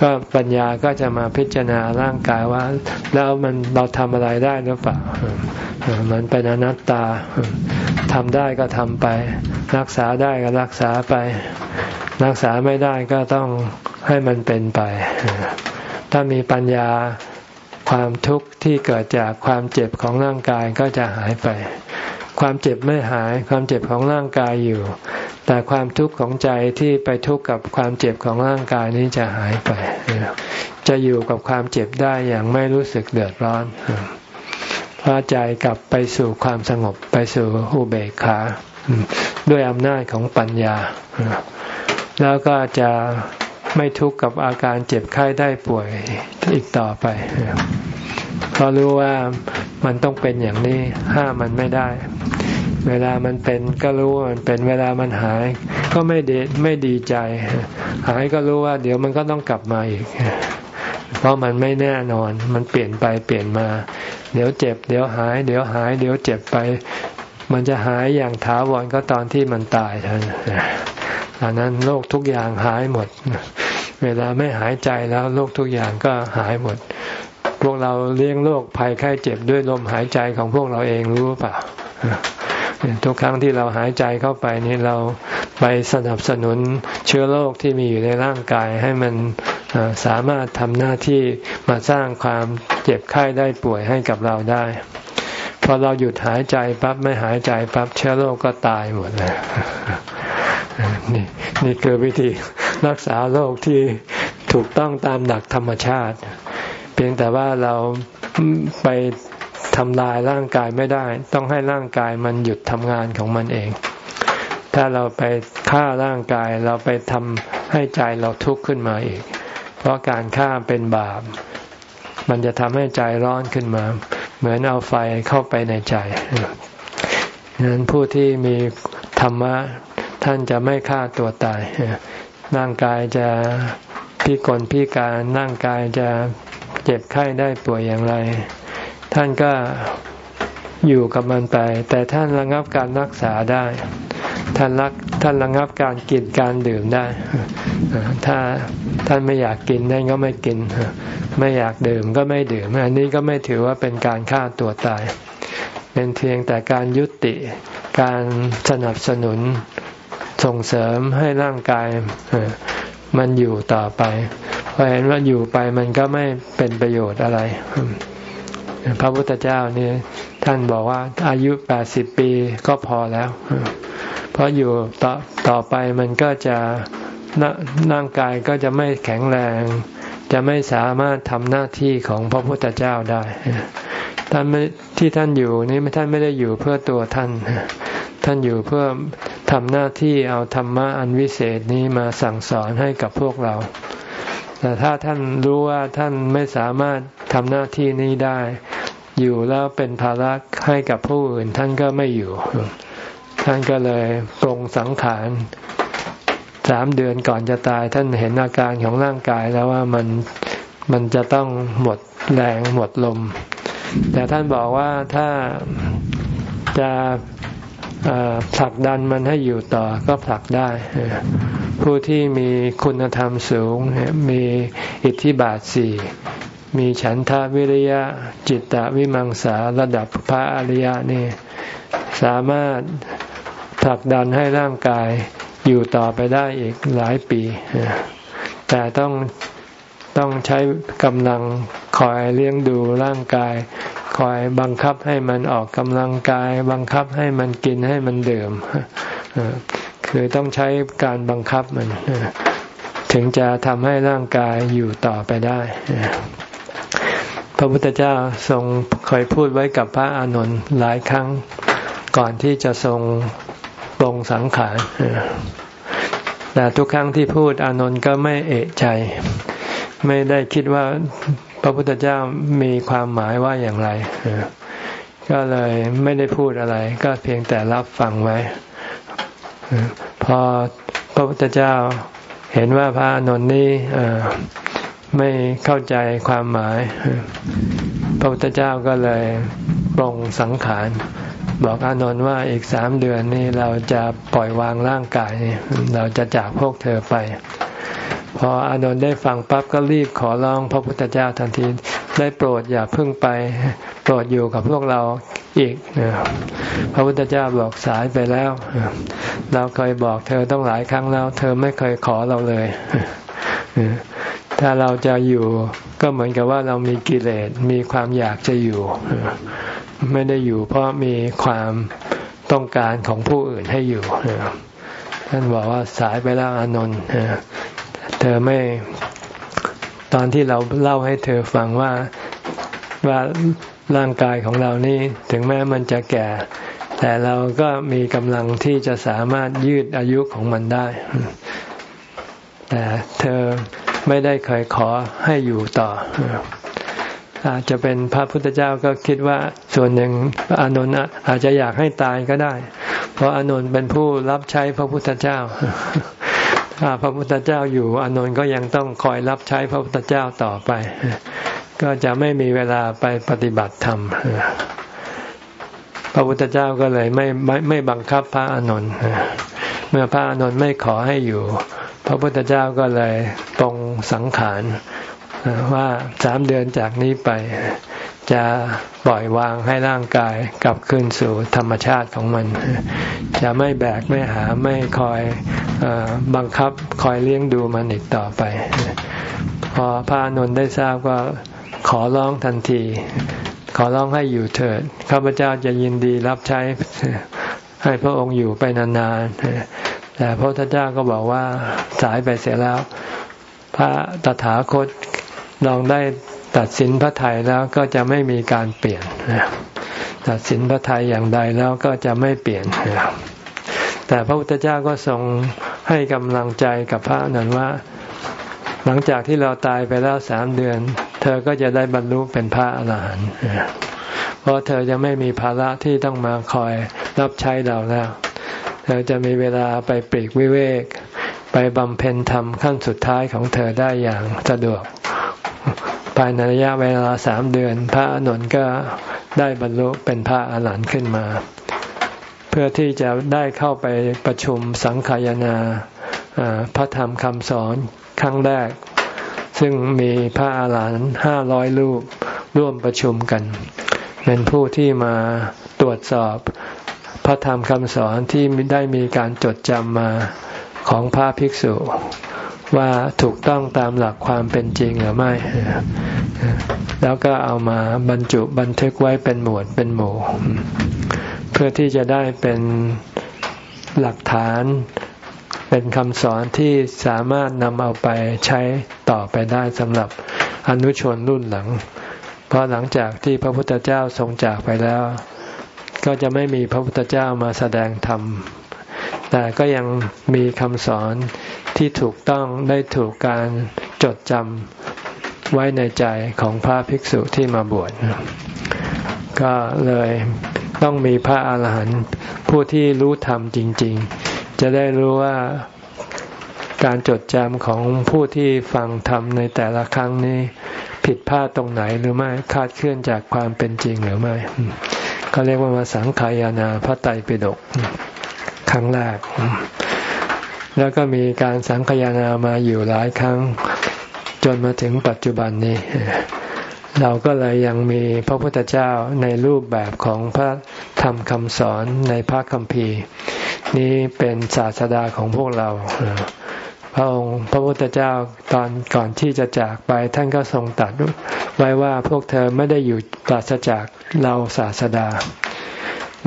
Speaker 1: ก็ปัญญาก็จะมาพิจารณาร่างกายว่า แล้วมันเราทำอะไรได้หรือเปล่า มันเป็นอนัตตาทำได้ก็ทำไป รักษาได้ก็รักษาไป รักษาไม่ได้ก็ต้องให้มันเป็นไป ถ้ามีปัญญา ความทุกข์ที่เกิดจากความเจ็บของร่างกายก็จะหายไป ความเจ็บไม่หาย ความเจ็บของร่างกายอยู่ แต่ความทุกข์ของใจที่ไปทุกข์กับความเจ็บของร่างกายนี้จะหายไป จะอยู่กับความเจ็บได้อย่างไม่รู้สึกเดือดร้อนพระใจกลับไปสู่ความสงบไปสู่อุเบกขา ด้วยอำนาจของปัญญา แล้วก็จะ ไม่ทุกข์กับอาการเจ็บไข้ได้ป่วยอีกต่อไป เพราะรู้ว่ามันต้องเป็นอย่างนี้ห้ามมันไม่ได้ เวลามันเป็นก็รู้ว่ามันเป็นเวลามันหาย ก็ไม่ดีไม่ดีใจ หายก็รู้ว่าเดี๋ยวมันก็ต้องกลับมาอีก เพราะมันไม่แน่นอน มันเปลี่ยนไปเปลี่ยนมา เดี๋ยวเจ็บ เดี๋ยวหาย เดี๋ยวหาย เดี๋ยวเจ็บไป มันจะหายอย่างถาวรก็ตอนที่มันตายเท่านั้น อันนั้นโรคทุกอย่างหายหมด เวลาไม่หายใจแล้วโรคทุกอย่างก็หายหมด พวกเราเลี้ยงโรคภัยไข้เจ็บด้วยลมหายใจของพวกเราเองรู้เปล่าทุกครั้งที่เราหายใจเข้าไปนี่เราไปสนับสนุนเชื้อโรคที่มีอยู่ในร่างกายให้มันสามารถทำหน้าที่มาสร้างความเจ็บไข้ได้ป่วยให้กับเราได้พอเราหยุดหายใจปั๊บไม่หายใจปั๊บเชื้อโรคก็ตายหมดเลย นี่นี่คือวิธีรักษาโรคที่ถูกต้องตามหลักธรรมชาติ เพียงแต่ว่าเราไปทำลายร่างกายไม่ได้ ต้องให้ร่างกายมันหยุดทำงานของมันเอง ถ้าเราไปฆ่าร่างกายเราไปทำให้ใจเราทุกข์ขึ้นมาอีก เพราะการฆ่าเป็นบาป มันจะทำให้ใจร้อนขึ้นมา เหมือนเอาไฟเข้าไปในใจดังนั้นผู้ที่มีธรรมะ ท่านจะไม่ฆ่าตัวตายร่างกายจะพิกลพิการร่างกายจะเจ็บไข้ได้ป่วยอย่างไร ท่านก็อยู่กับมันไป แต่ท่านระงับการรักษาได้ ท่านรักท่านระงับการกินการดื่มได้ ถ้าท่านไม่อยากกินนั่นก็ไม่กิน ไม่อยากดื่มก็ไม่ดื่ม อันนี้ก็ไม่ถือว่าเป็นการฆ่าตัวตาย เป็นเพียงแต่การยุติการสนับสนุน ส่งเสริมให้ร่างกายมันอยู่ต่อไปพอเห็นว่าอยู่ไปมันก็ไม่เป็นประโยชน์อะไร พระพุทธเจ้านี่ท่านบอกว่าอายุแปดสิบปีก็พอแล้ว เพราะอยู่ต่อต่อไปมันก็จะร่างกายก็จะไม่แข็งแรง จะไม่สามารถทำหน้าที่ของพระพุทธเจ้าได้ท่านที่ท่านอยู่นี่ท่านไม่ได้อยู่เพื่อตัวท่าน ท่านอยู่เพื่อ ทำหน้าที่เอาธรรมะอันวิเศษนี้มาสั่งสอนให้กับพวกเรา แต่ถ้าท่านรู้ว่าท่านไม่สามารถทำหน้าที่นี้ได้ อยู่แล้วเป็นภาระให้กับผู้อื่นท่านก็ไม่อยู่ ท่านก็เลยปรงสังขารสามเดือนก่อนจะตายท่านเห็นอาการของร่างกายแล้วว่ามันมันจะต้องหมดแรงหมดลม แต่ท่านบอกว่าถ้าจะ ผลักดันมันให้อยู่ต่อก็ผลักได้ ผู้ที่มีคุณธรรมสูง มีอิทธิบาทสี่มีฉันทาวิริยะจิตตวิมังสาระดับพระอริยะนี่สามารถผลักดันให้ร่างกายอยู่ต่อไปได้อีกหลายปี แต่ต้องต้องใช้กำลังคอยเลี้ยงดูร่างกาย คอยบังคับให้มันออกกำลังกาย บังคับให้มันกินให้มันดื่มคือต้องใช้การบังคับมันถึงจะทำให้ร่างกายอยู่ต่อไปได้ พระพุทธเจ้าทรงเคยพูดไว้กับพระอานนท์หลายครั้งก่อนที่จะทรงปรงสังขารแต่ทุกครั้งที่พูดอานนท์ก็ไม่เอะใจ ไม่ได้คิดว่า พระพุทธเจ้ามีความหมายว่าอย่างไร ก็เลยไม่ได้พูดอะไร ก็เพียงแต่รับฟังไว้ พอพระพุทธเจ้าเห็นว่าพระอนนท์นี้ไม่เข้าใจความหมาย พระพุทธเจ้าก็เลยปรงสังขาร บอกอานนท์ว่าอีกสามเดือนนี้เราจะปล่อยวางร่างกาย เราจะจากพวกเธอไป พออานนท์ได้ฟังปั๊บก็รีบขอร้องพระพุทธเจ้าทันทีได้โปรดอย่าพึ่งไป โปรดอยู่กับพวกเราอีกพระพุทธเจ้าบอกสายไปแล้ว เราเคยบอกเธอต้องหลายครั้งแล้ว เธอไม่เคยขอเราเลยถ้าเราจะอยู่ก็เหมือนกับว่าเรามีกิเลสมีความอยากจะอยู่ ไม่ได้อยู่เพราะมีความต้องการของผู้อื่นให้อยู่ท่านบอกว่าสายไปแล้วอานนท์ ธอไม่ตอนที่เราเล่าให้เธอฟังว่าว่าร่างกายของเรานี่ถึงแม้มันจะแก่ แต่เราก็มีกำลังที่จะสามารถยืดอายุของมันได้ แต่เธอไม่ได้เคยขอให้อยู่ต่อ อาจจะเป็นพระพุทธเจ้าก็คิดว่าส่วนหนึ่งอานนท์อาจจะอยากให้ตายก็ได้ เพราะอานนท์เป็นผู้รับใช้พระพุทธเจ้าถ้า พระพุทธเจ้าอยู่อานนท์ก็ยังต้องคอยรับใช้พระพุทธเจ้าต่อไป ก็จะไม่มีเวลาไปปฏิบัติธรรมพระพุทธเจ้าก็เลยไม่ไม่ไม่บังคับพระอานนท์เมื่อพระอานนท์ไม่ขอให้อยู่ พระพุทธเจ้าก็เลยตรงสังขารว่าสามเดือนจากนี้ไป จะปล่อยวางให้ร่างกายกลับคืนสู่ธรรมชาติของมัน จะไม่แบกไม่หาไม่คอยอบังคับคอยเลี้ยงดูมันอีกต่อไป พอพระนนท์ได้ทราบก็ขอร้องทันที ขอร้องให้อยู่เถิดข้าพเจ้าจะยินดีรับใช้ให้พระองค์อยู่ไปนานๆแต่พระพุทธเจ้าก็บอกว่าสายไปเสียแล้ว พระตถาคตลองได้ ตัดสินพระไทยแล้วก็จะไม่มีการเปลี่ยนตัดสินพระไทยอย่างใดแล้วก็จะไม่เปลี่ยนแต่พระพุทธเจ้าก็ทรงให้กำลังใจกับพระนั้นว่า หลังจากที่เราตายไปแล้วสามเดือน เธอก็จะได้บรรลุเป็นพระอรหันต์เพราะเธอจะไม่มีภาระที่ต้องมาคอยรับใช้เราแล้วเธอจะมีเวลาไปปรีกวิเวก ไปบำเพ็ญธรรมขั้นสุดท้ายของเธอได้อย่างสะดวก ภายในระยะเวลาสามเดือน พระอนุนก็ได้บรรลุเป็นพระอรหันต์ขึ้นมา เพื่อที่จะได้เข้าไปประชุมสังขายนาพระธรรมคำสอนครั้งแรก ซึ่งมีพระอาหารหันต์ห้าร้อยรูปร่วมประชุมกัน เป็นผู้ที่มาตรวจสอบพระธรรมคำสอนที่ได้มีการจดจำมาของพระภิกษุ ว่าถูกต้องตามหลักความเป็นจริงหรือไม่ แล้วก็เอามาบรรจุบันทึกไว้เป็นหมวดเป็นหมู่ เพื่อที่จะได้เป็นหลักฐานเป็นคำสอนที่สามารถนำเอาไปใช้ต่อไปได้สำหรับอนุชนรุ่นหลัง เพราะหลังจากที่พระพุทธเจ้าทรงจากไปแล้ว ก็จะไม่มีพระพุทธเจ้ามาแสดงธรรม แต่ก็ยังมีคำสอน ที่ถูกต้องได้ถูกการจดจำไว้ในใจของพระภิกษุที่มาบวชก็เลยต้องมีพระอาหารหันต์ผู้ที่รู้ธรรมจริง ๆ จะได้รู้ว่าการจดจำของผู้ที่ฟังธรรมในแต่ละครั้งนี้ ผิดพลาดตรงไหนหรือไม่คาดเคลื่อนจากความเป็นจริงหรือไม่ก็เรียกว่ามาสังขายานาพระไตรปิฎกครั้งแรก แล้วก็มีการสังขยนามาอยู่หลายครั้ง จนมาถึงปัจจุบันนี้ เราก็เลยยังมีพระพุทธเจ้าในรูปแบบของพระธรรมคำสอนในพระคัมภีร์ นี้เป็นศาสดาของพวกเราพระองค์พระพุทธเจ้าตอนก่อนที่จะจากไปท่านก็ทรงตัดไว้ว่าพวกเธอไม่ได้อยู่ปราศจากเราศาสดา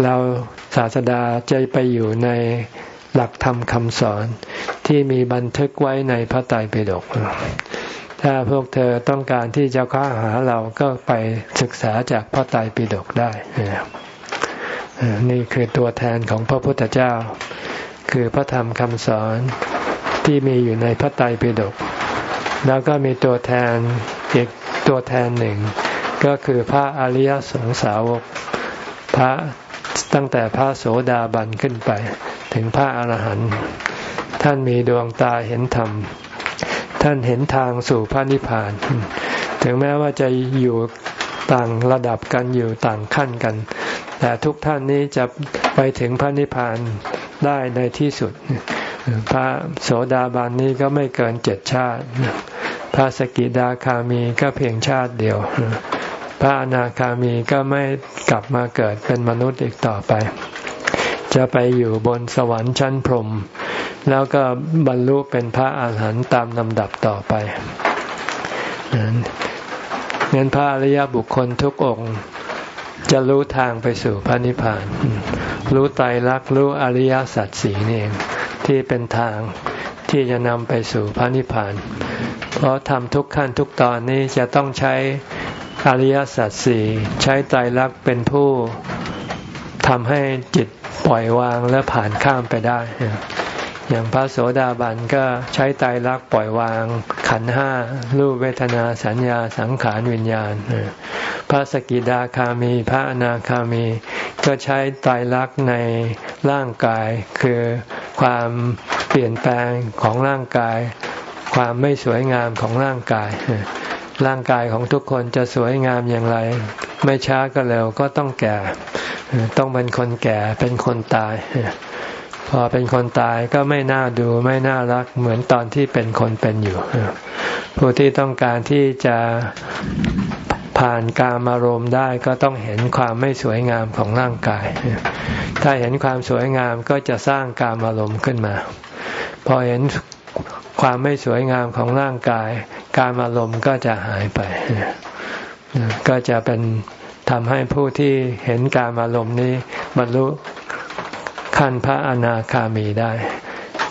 Speaker 1: เราศาสดาจะไปอยู่ใน หลักธรรมคำสอนที่มีบันทึกไว้ในพระไตรปิฎกถ้าพวกเธอต้องการที่จะค้าหาเราก็ไปศึกษาจากพระไตรปิฎกได้นี่คือตัวแทนของพระพุทธเจ้า คือพระธรรมคำสอนที่มีอยู่ในพระไตรปิฎกแล้วก็มีตัวแทนอีกตัวแทนหนึ่ง ก็คือพระอริยสงสาวก พระ ตั้งแต่พระโสดาบันขึ้นไป ถึงพระอรหันต์ท่านมีดวงตาเห็นธรรม ท่านเห็นทางสู่พระนิพพาน ถึงแม้ว่าจะอยู่ต่างระดับกันอยู่ต่างขั้นกัน แต่ทุกท่านนี้จะไปถึงพระนิพพานได้ในที่สุด พระโสดาบันนี้ก็ไม่เกินเจ็ดชาติ พระสกิดาคามีก็เพียงชาติเดียว พระอนาคามีก็ไม่กลับมาเกิดเป็นมนุษย์อีกต่อไป จะไปอยู่บนสวรรค์ชั้นพรหมแล้วก็บรรลุเป็นพระอาหารหันต์ตามลำดับต่อไปเงินพระอริยบุคคลทุกองค์จะรู้ทางไปสู่พระนิพพาน รู้ไตรลักษณ์รู้อริยสัจสีนี่เองที่เป็นทางที่จะนำไปสู่พระนิพพาน เพราะทำทุกขั้นทุกตอนนี้จะต้องใช้ อริยสัจสี่ใช้ใจรักเป็นผู้ทำให้จิตปล่อยวางและผ่านข้ามไปได้ อย่างพระโสดาบันก็ใช้ใจรักปล่อยวางขันห้ารูปเวทนาสัญญาสังขารวิญญาณ พระสกิดาคามี พระอนาคามี ก็ใช้ใจรักในร่างกายคือความเปลี่ยนแปลงของร่างกาย ความไม่สวยงามของร่างกาย ร่างกายของทุกคนจะสวยงามอย่างไร ไม่ช้าก็เร็วก็ต้องแก่ ต้องเป็นคนแก่เป็นคนตาย พอเป็นคนตายก็ไม่น่าดูไม่น่ารักเหมือนตอนที่เป็นคนเป็นอยู่ผู้ที่ต้องการที่จะผ่านการอารมณ์ได้ก็ต้องเห็นความไม่สวยงามของร่างกาย ถ้าเห็นความสวยงามก็จะสร้างการอารมณ์ขึ้นมา พอเห็น ความไม่สวยงามของร่างกาย การอารมณ์ก็จะหายไป ก็จะเป็นทำให้ผู้ที่เห็นการอารมณ์นี้บรรลุขั้นพระอนาคามีได้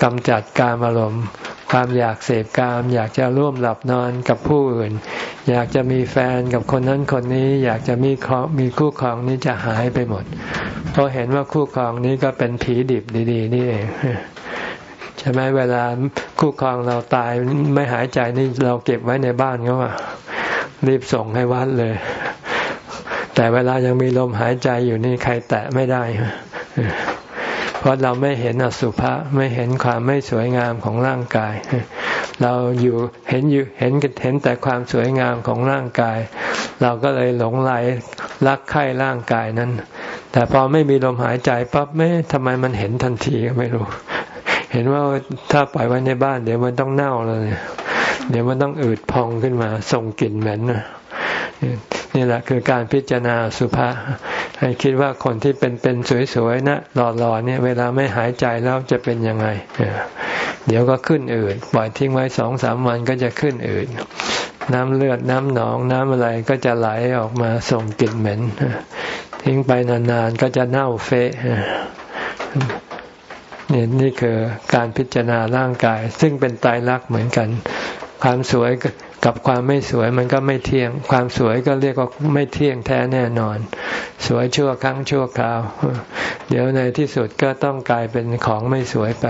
Speaker 1: กำจัดการอารมณ์ความอยากเสพกาม อยากจะร่วมหลับนอนกับผู้อื่น อยากจะมีแฟนกับคนนั้นคนนี้ อยากจะมีมีคู่ครองนี้จะหายไปหมดเพราะเห็นว่าคู่ครองนี้ก็เป็นผีดิบดี ๆ นี่เอง ใช่ไหมเวลาคู่ครองเราตายไม่หายใจนี่เราเก็บไว้ในบ้านก็ว่ารีบส่งให้วัดเลย แต่เวลายังมีลมหายใจอยู่นี่ใครแตะไม่ได้ เพราะเราไม่เห็นอสุภะไม่เห็นความไม่สวยงามของร่างกาย เราอยู่เห็นอยู่เห็นเห็นแต่ความสวยงามของร่างกาย เราก็เลยหลงไหลรักใคร่ร่างกายนั้นแต่พอไม่มีลมหายใจปั๊บไม่ทำไมมันเห็นทันทีก็ไม่รู้ เห็นว่าถ้าปล่อยไว้ในบ้าน เดี๋ยวมันต้องเน่าเลยเดี๋ยวมันต้องอืดพองขึ้นมา ส่งกลิ่นเหม็นนี่แหละคือการพิจารณาสุภาให้คิดว่าคนที่เป็นเป็นสวยๆนะหล่อๆเนี่ย เวลาไม่หายใจแล้วจะเป็นยังไงเดี๋ยวก็ขึ้นอืดปล่อยทิ้งไว้สองสามวันก็จะขึ้นอืดน้ำเลือดน้ำหนองน้ำอะไรก็จะไหลออกมาส่งกลิ่นเหม็นทิ้งไปนานๆก็จะเน่าเฟะ นี่นี่คือการพิจารณาร่างกาย ซึ่งเป็นตายรักเหมือนกัน ความสวยกับความไม่สวยมันก็ไม่เที่ยง ความสวยก็เรียกว่าไม่เที่ยงแท้แน่นอน สวยชั่วครั้งชั่วคราว เดี๋ยวในที่สุดก็ต้องกลายเป็นของไม่สวยไป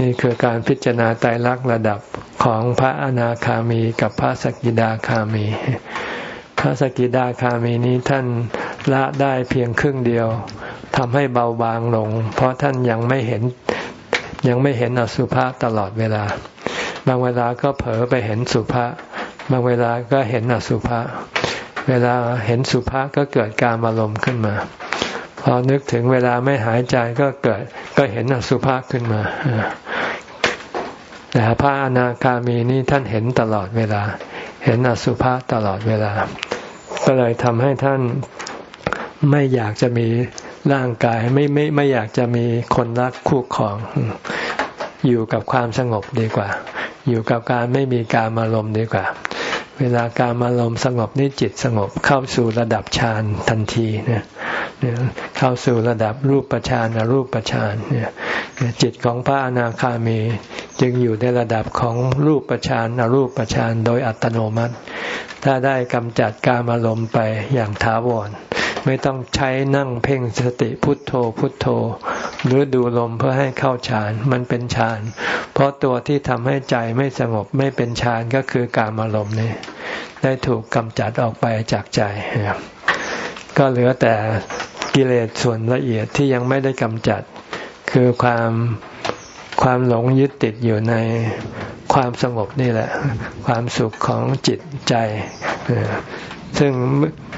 Speaker 1: นี่คือการพิจารณาไตรลักระดับของพระอนาคามีกับพระสกิดาคามี พระสกิดาคามีนี้ท่าน ละได้เพียงครึ่งเดียวทำให้เบาบางลง เพราะท่านยังไม่เห็นยังไม่เห็นอสุภะตลอดเวลา บางเวลาก็เผลอไปเห็นสุภาษบางเวลาก็เห็นอสุภะเวลาเห็นสุภาษก็เกิดการอารมณ์ขึ้นมา พอนึกถึงเวลาไม่หายใจก็เกิดก็เห็นอสุภาษขึ้นมาแต่พระอนาคามีนี่ท่านเห็นตลอดเวลา เห็นอสุภะตลอดเวลา ก็เลยทำให้ท่าน ไม่อยากจะมีร่างกายไม่ไม่ไม่อยากจะมีคนรักคู่ครอง อยู่กับความสงบดีกว่า อยู่กับการไม่มีการอารมณ์ดีกว่า เวลาการอารมณ์สงบนี่จิตสงบเข้าสู่ระดับฌานทันทีเนี่ยเข้าสู่ระดับรูปฌานอรูปฌานเนี่ยจิตของพระอนาคามีจึงอยู่ในระดับของรูปฌานอรูปฌานโดยอัตโนมัติ ถ้าได้กำจัดการอารมณ์ไปอย่างถาวร ไม่ต้องใช้นั่งเพ่งสติพุทโธพุทโธ หรือดูลมเพื่อให้เข้าฌาน มันเป็นฌาน เพราะตัวที่ทำให้ใจไม่สงบไม่เป็นฌานก็คือการอารมณ์นี่ได้ถูกกำจัดออกไปจากใจ ก็เหลือแต่กิเลสส่วนละเอียดที่ยังไม่ได้กำจัด คือความความหลงยึดติดอยู่ในความสงบนี่แหละ ความสุขของจิตใจ ซึ่ง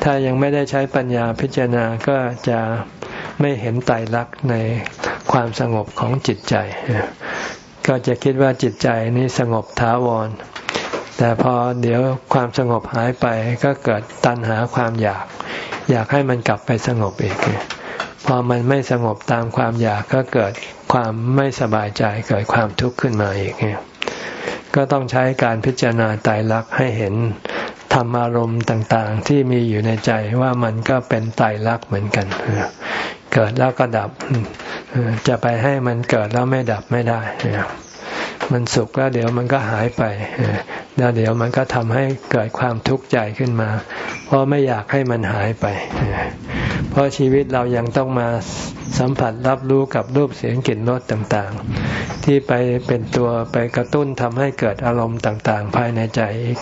Speaker 1: ถ้ายังไม่ได้ใช้ปัญญาพิจารณาก็จะไม่เห็นไตรลักษณ์ในความสงบของจิตใจ ก็จะคิดว่าจิตใจนี้สงบถาวร แต่พอเดี๋ยวความสงบหายไปก็เกิดตัณหาความอยาก อยากให้มันกลับไปสงบอีก พอมันไม่สงบตามความอยากก็เกิดความไม่สบายใจเกิดความทุกข์ขึ้นมาอีกเนี่ยก็ต้องใช้การพิจารณาตายรักให้เห็น ธรรมอารมณ์ต่างๆ ที่มีอยู่ในใจว่ามันก็เป็นไตรลักษณ์เหมือนกัน เกิดแล้วก็ดับ จะไปให้มันเกิดแล้วไม่ดับไม่ได้ มันสุขแล้วเดี๋ยวมันก็หายไป แล้วเดี๋ยวมันก็ทำให้เกิดความทุกข์ใจขึ้นมา เพราะไม่อยากให้มันหายไป เพราะชีวิตเรายังต้องมาสัมผัสรับรู้กับรูปเสียงกลิ่นรสต่างๆ ที่ไปเป็นตัวไปกระตุ้นทำให้เกิดอารมณ์ต่างๆ ภายในใจอีก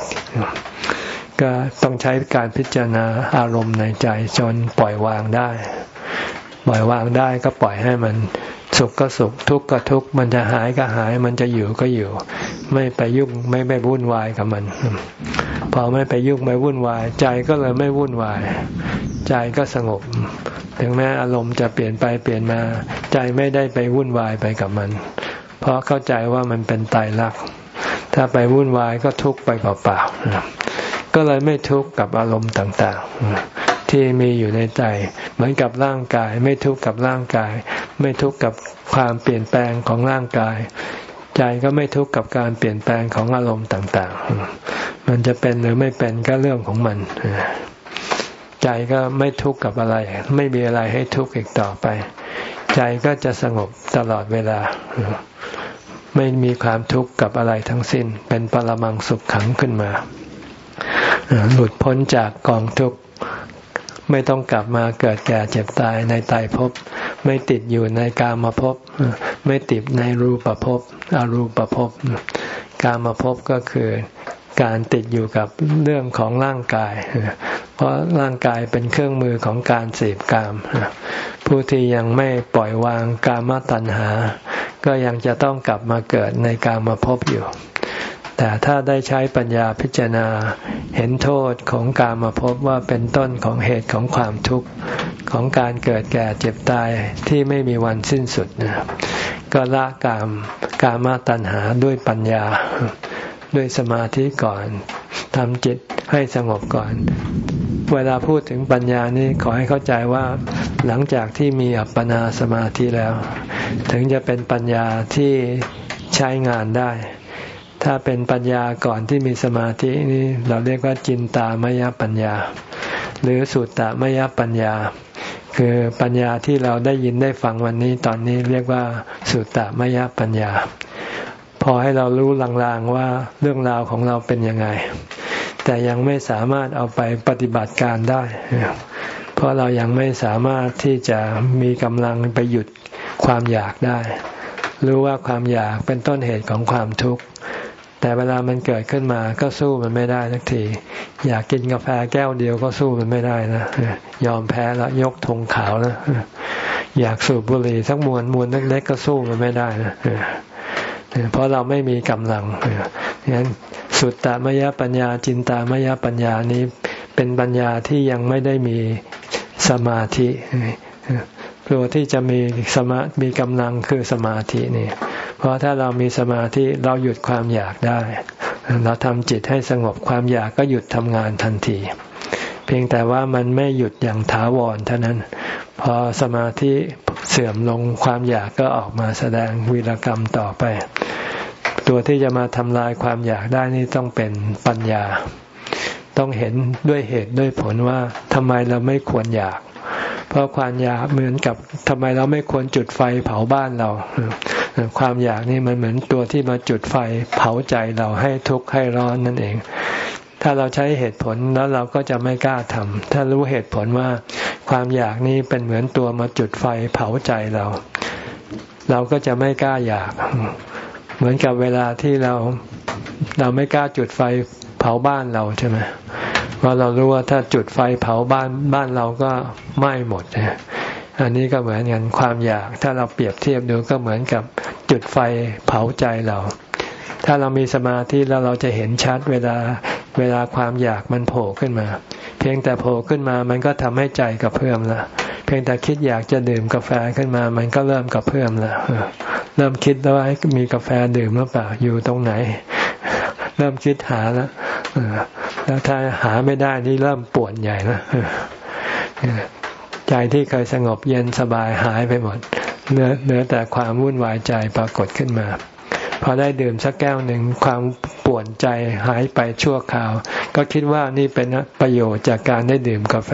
Speaker 1: ก็ต้องใช้การพิจารณาอารมณ์ในใจจนปล่อยวางได้ ปล่อยวางได้ก็ปล่อยให้มันสุขก็สุขทุกข์ก็ทุกข์มันจะหายก็หายมันจะอยู่ก็อยู่ ไม่ไปยุ่งไม่ไปวุ่นวายกับมัน พอไม่ไปยุ่งไม่วุ่นวาย ใจก็เลยไม่วุ่นวาย ใจก็สงบ ถึงแม้อารมณ์จะเปลี่ยนไปเปลี่ยนมา ใจไม่ได้ไปวุ่นวายไปกับมัน เพราะเข้าใจว่ามันเป็นตายรักถ้าไปวุ่นวายก็ทุกข์ไปเปล่าๆ ก็เลยไม่ทุกข์กับอารมณ์ต่าง ๆ ที่มีอยู่ในใจ เหมือนกับร่างกาย ไม่ทุกข์กับร่างกาย ไม่ทุกข์กับความเปลี่ยนแปลงของร่างกาย ใจก็ไม่ทุกข์กับการเปลี่ยนแปลงของอารมณ์ต่าง ๆ มันจะเป็นหรือไม่เป็นก็เรื่องของมันใจก็ไม่ทุกข์กับอะไร ไม่มีอะไรให้ทุกข์อีกต่อไป ใจก็จะสงบตลอดเวลา ไม่มีความทุกข์กับอะไรทั้งสิ้น เป็นปรมังสุขขังขึ้นมา หลุดพ้นจากกองทุกข์ไม่ต้องกลับมาเกิดแก่เจ็บตายในตายภพไม่ติดอยู่ในกามภพไม่ติดในรูปภพอรูปภพกามภพก็คือการติดอยู่กับเรื่องของร่างกาย เพราะร่างกายเป็นเครื่องมือของการเสพกาม ผู้ที่ยังไม่ปล่อยวางกามตัณหา ก็ยังจะต้องกลับมาเกิดในกามภพอยู่ แต่ถ้าได้ใช้ปัญญาพิจารณา เห็นโทษของการมาพบว่าเป็นต้นของเหตุของความทุกข์ของการเกิดแก่เจ็บตายที่ไม่มีวันสิ้นสุดนะก็ละกามกามาตัณหาด้วยปัญญา ด้วยสมาธิก่อนทำจิตให้สงบก่อน เวลาพูดถึงปัญญานี่ขอให้เข้าใจว่าหลังจากที่มีอัปปนาสมาธิแล้ว ถึงจะเป็นปัญญาที่ใช้งานได้ ถ้าเป็นปัญญาก่อนที่มีสมาธินี่เราเรียกว่าจินตามยปัญญา หรือสุตตมยปัญญา คือปัญญาที่เราได้ยินได้ฟังวันนี้ตอนนี้เรียกว่าสุตตมยปัญญา พอให้เรารู้ลางๆว่าเรื่องราวของเราเป็นยังไง แต่ยังไม่สามารถเอาไปปฏิบัติการได้ เพราะเรายังไม่สามารถที่จะมีกำลังไปหยุดความอยากได้ รู้ว่าความอยากเป็นต้นเหตุของความทุกข์ แต่เวลามันเกิดขึ้นมาก็สู้มันไม่ได้สักที อยากกินกาแฟแก้วเดียวก็สู้มันไม่ได้นะยอมแพ้แล้วยกธงขาวนะอยากสูบบุหรี่สักมวนมวนเล็กๆก็สู้มันไม่ได้นะเพราะเราไม่มีกำลังฉะนั้นสุตตมยปัญญาจินตามยปัญญานี้เป็นปัญญาที่ยังไม่ได้มีสมาธิตัวที่จะมีสมามีกำลังคือสมาธินี่ เพราะถ้าเรามีสมาธิเราหยุดความอยากได้ เราทำจิตให้สงบความอยากก็หยุดทำงานทันที เพียงแต่ว่ามันไม่หยุดอย่างถาวรเท่านั้น พอสมาธิเสื่อมลงความอยากก็ออกมาแสดงวีรกรรมต่อไป ตัวที่จะมาทำลายความอยากได้นี่ต้องเป็นปัญญา ต้องเห็นด้วยเหตุด้วยผลว่าทำไมเราไม่ควรอยาก เพราะความอยากเหมือนกับทำไมเราไม่ควรจุดไฟเผาบ้านเรา ความอยากนี่มันเหมือนตัวที่มาจุดไฟเผาใจเราให้ทุกข์ให้ร้อนนั่นเอง ถ้าเราใช้เหตุผลแล้วเราก็จะไม่กล้าทำถ้ารู้เหตุผลว่าความอยากนี้เป็นเหมือนตัวมาจุดไฟเผาใจเรา เราก็จะไม่กล้าอยาก เหมือนกับเวลาที่เราเราไม่กล้าจุดไฟเผาบ้านเราใช่ไหมเพราะเรารู้ว่าถ้าจุดไฟเผาบ้านบ้านเราก็ไหม้หมด อันนี้ก็เหมือนกันความอยาก ถ้าเราเปรียบเทียบดูก็เหมือนกับจุดไฟเผาใจเรา ถ้าเรามีสมาธิแล้วเราจะเห็นชัดเวลาเวลาความอยากมันโผล่ขึ้นมา เพียงแต่โผล่ขึ้นมามันก็ทำให้ใจกระเพื่อมละเพียงแต่คิดอยากจะดื่มกาแฟขึ้นมา มันก็เริ่มกระเพื่อมละเริ่มคิดแล้วว่ามีกาแฟดื่มหรือเปล่าอยู่ตรงไหน เริ่มคิดหาแล้วแล้วถ้าหาไม่ได้นี่เริ่มปวดใหญ่แล้ว ใจที่เคยสงบเย็นสบายหายไปหมดเนื้อเนื้อแต่ความวุ่นวายใจปรากฏขึ้นมาพอได้ดื่มสักแก้วหนึ่งความปวดใจหายไปชั่วคราว ก็คิดว่านี่เป็นประโยชน์จากการได้ดื่มกาแฟ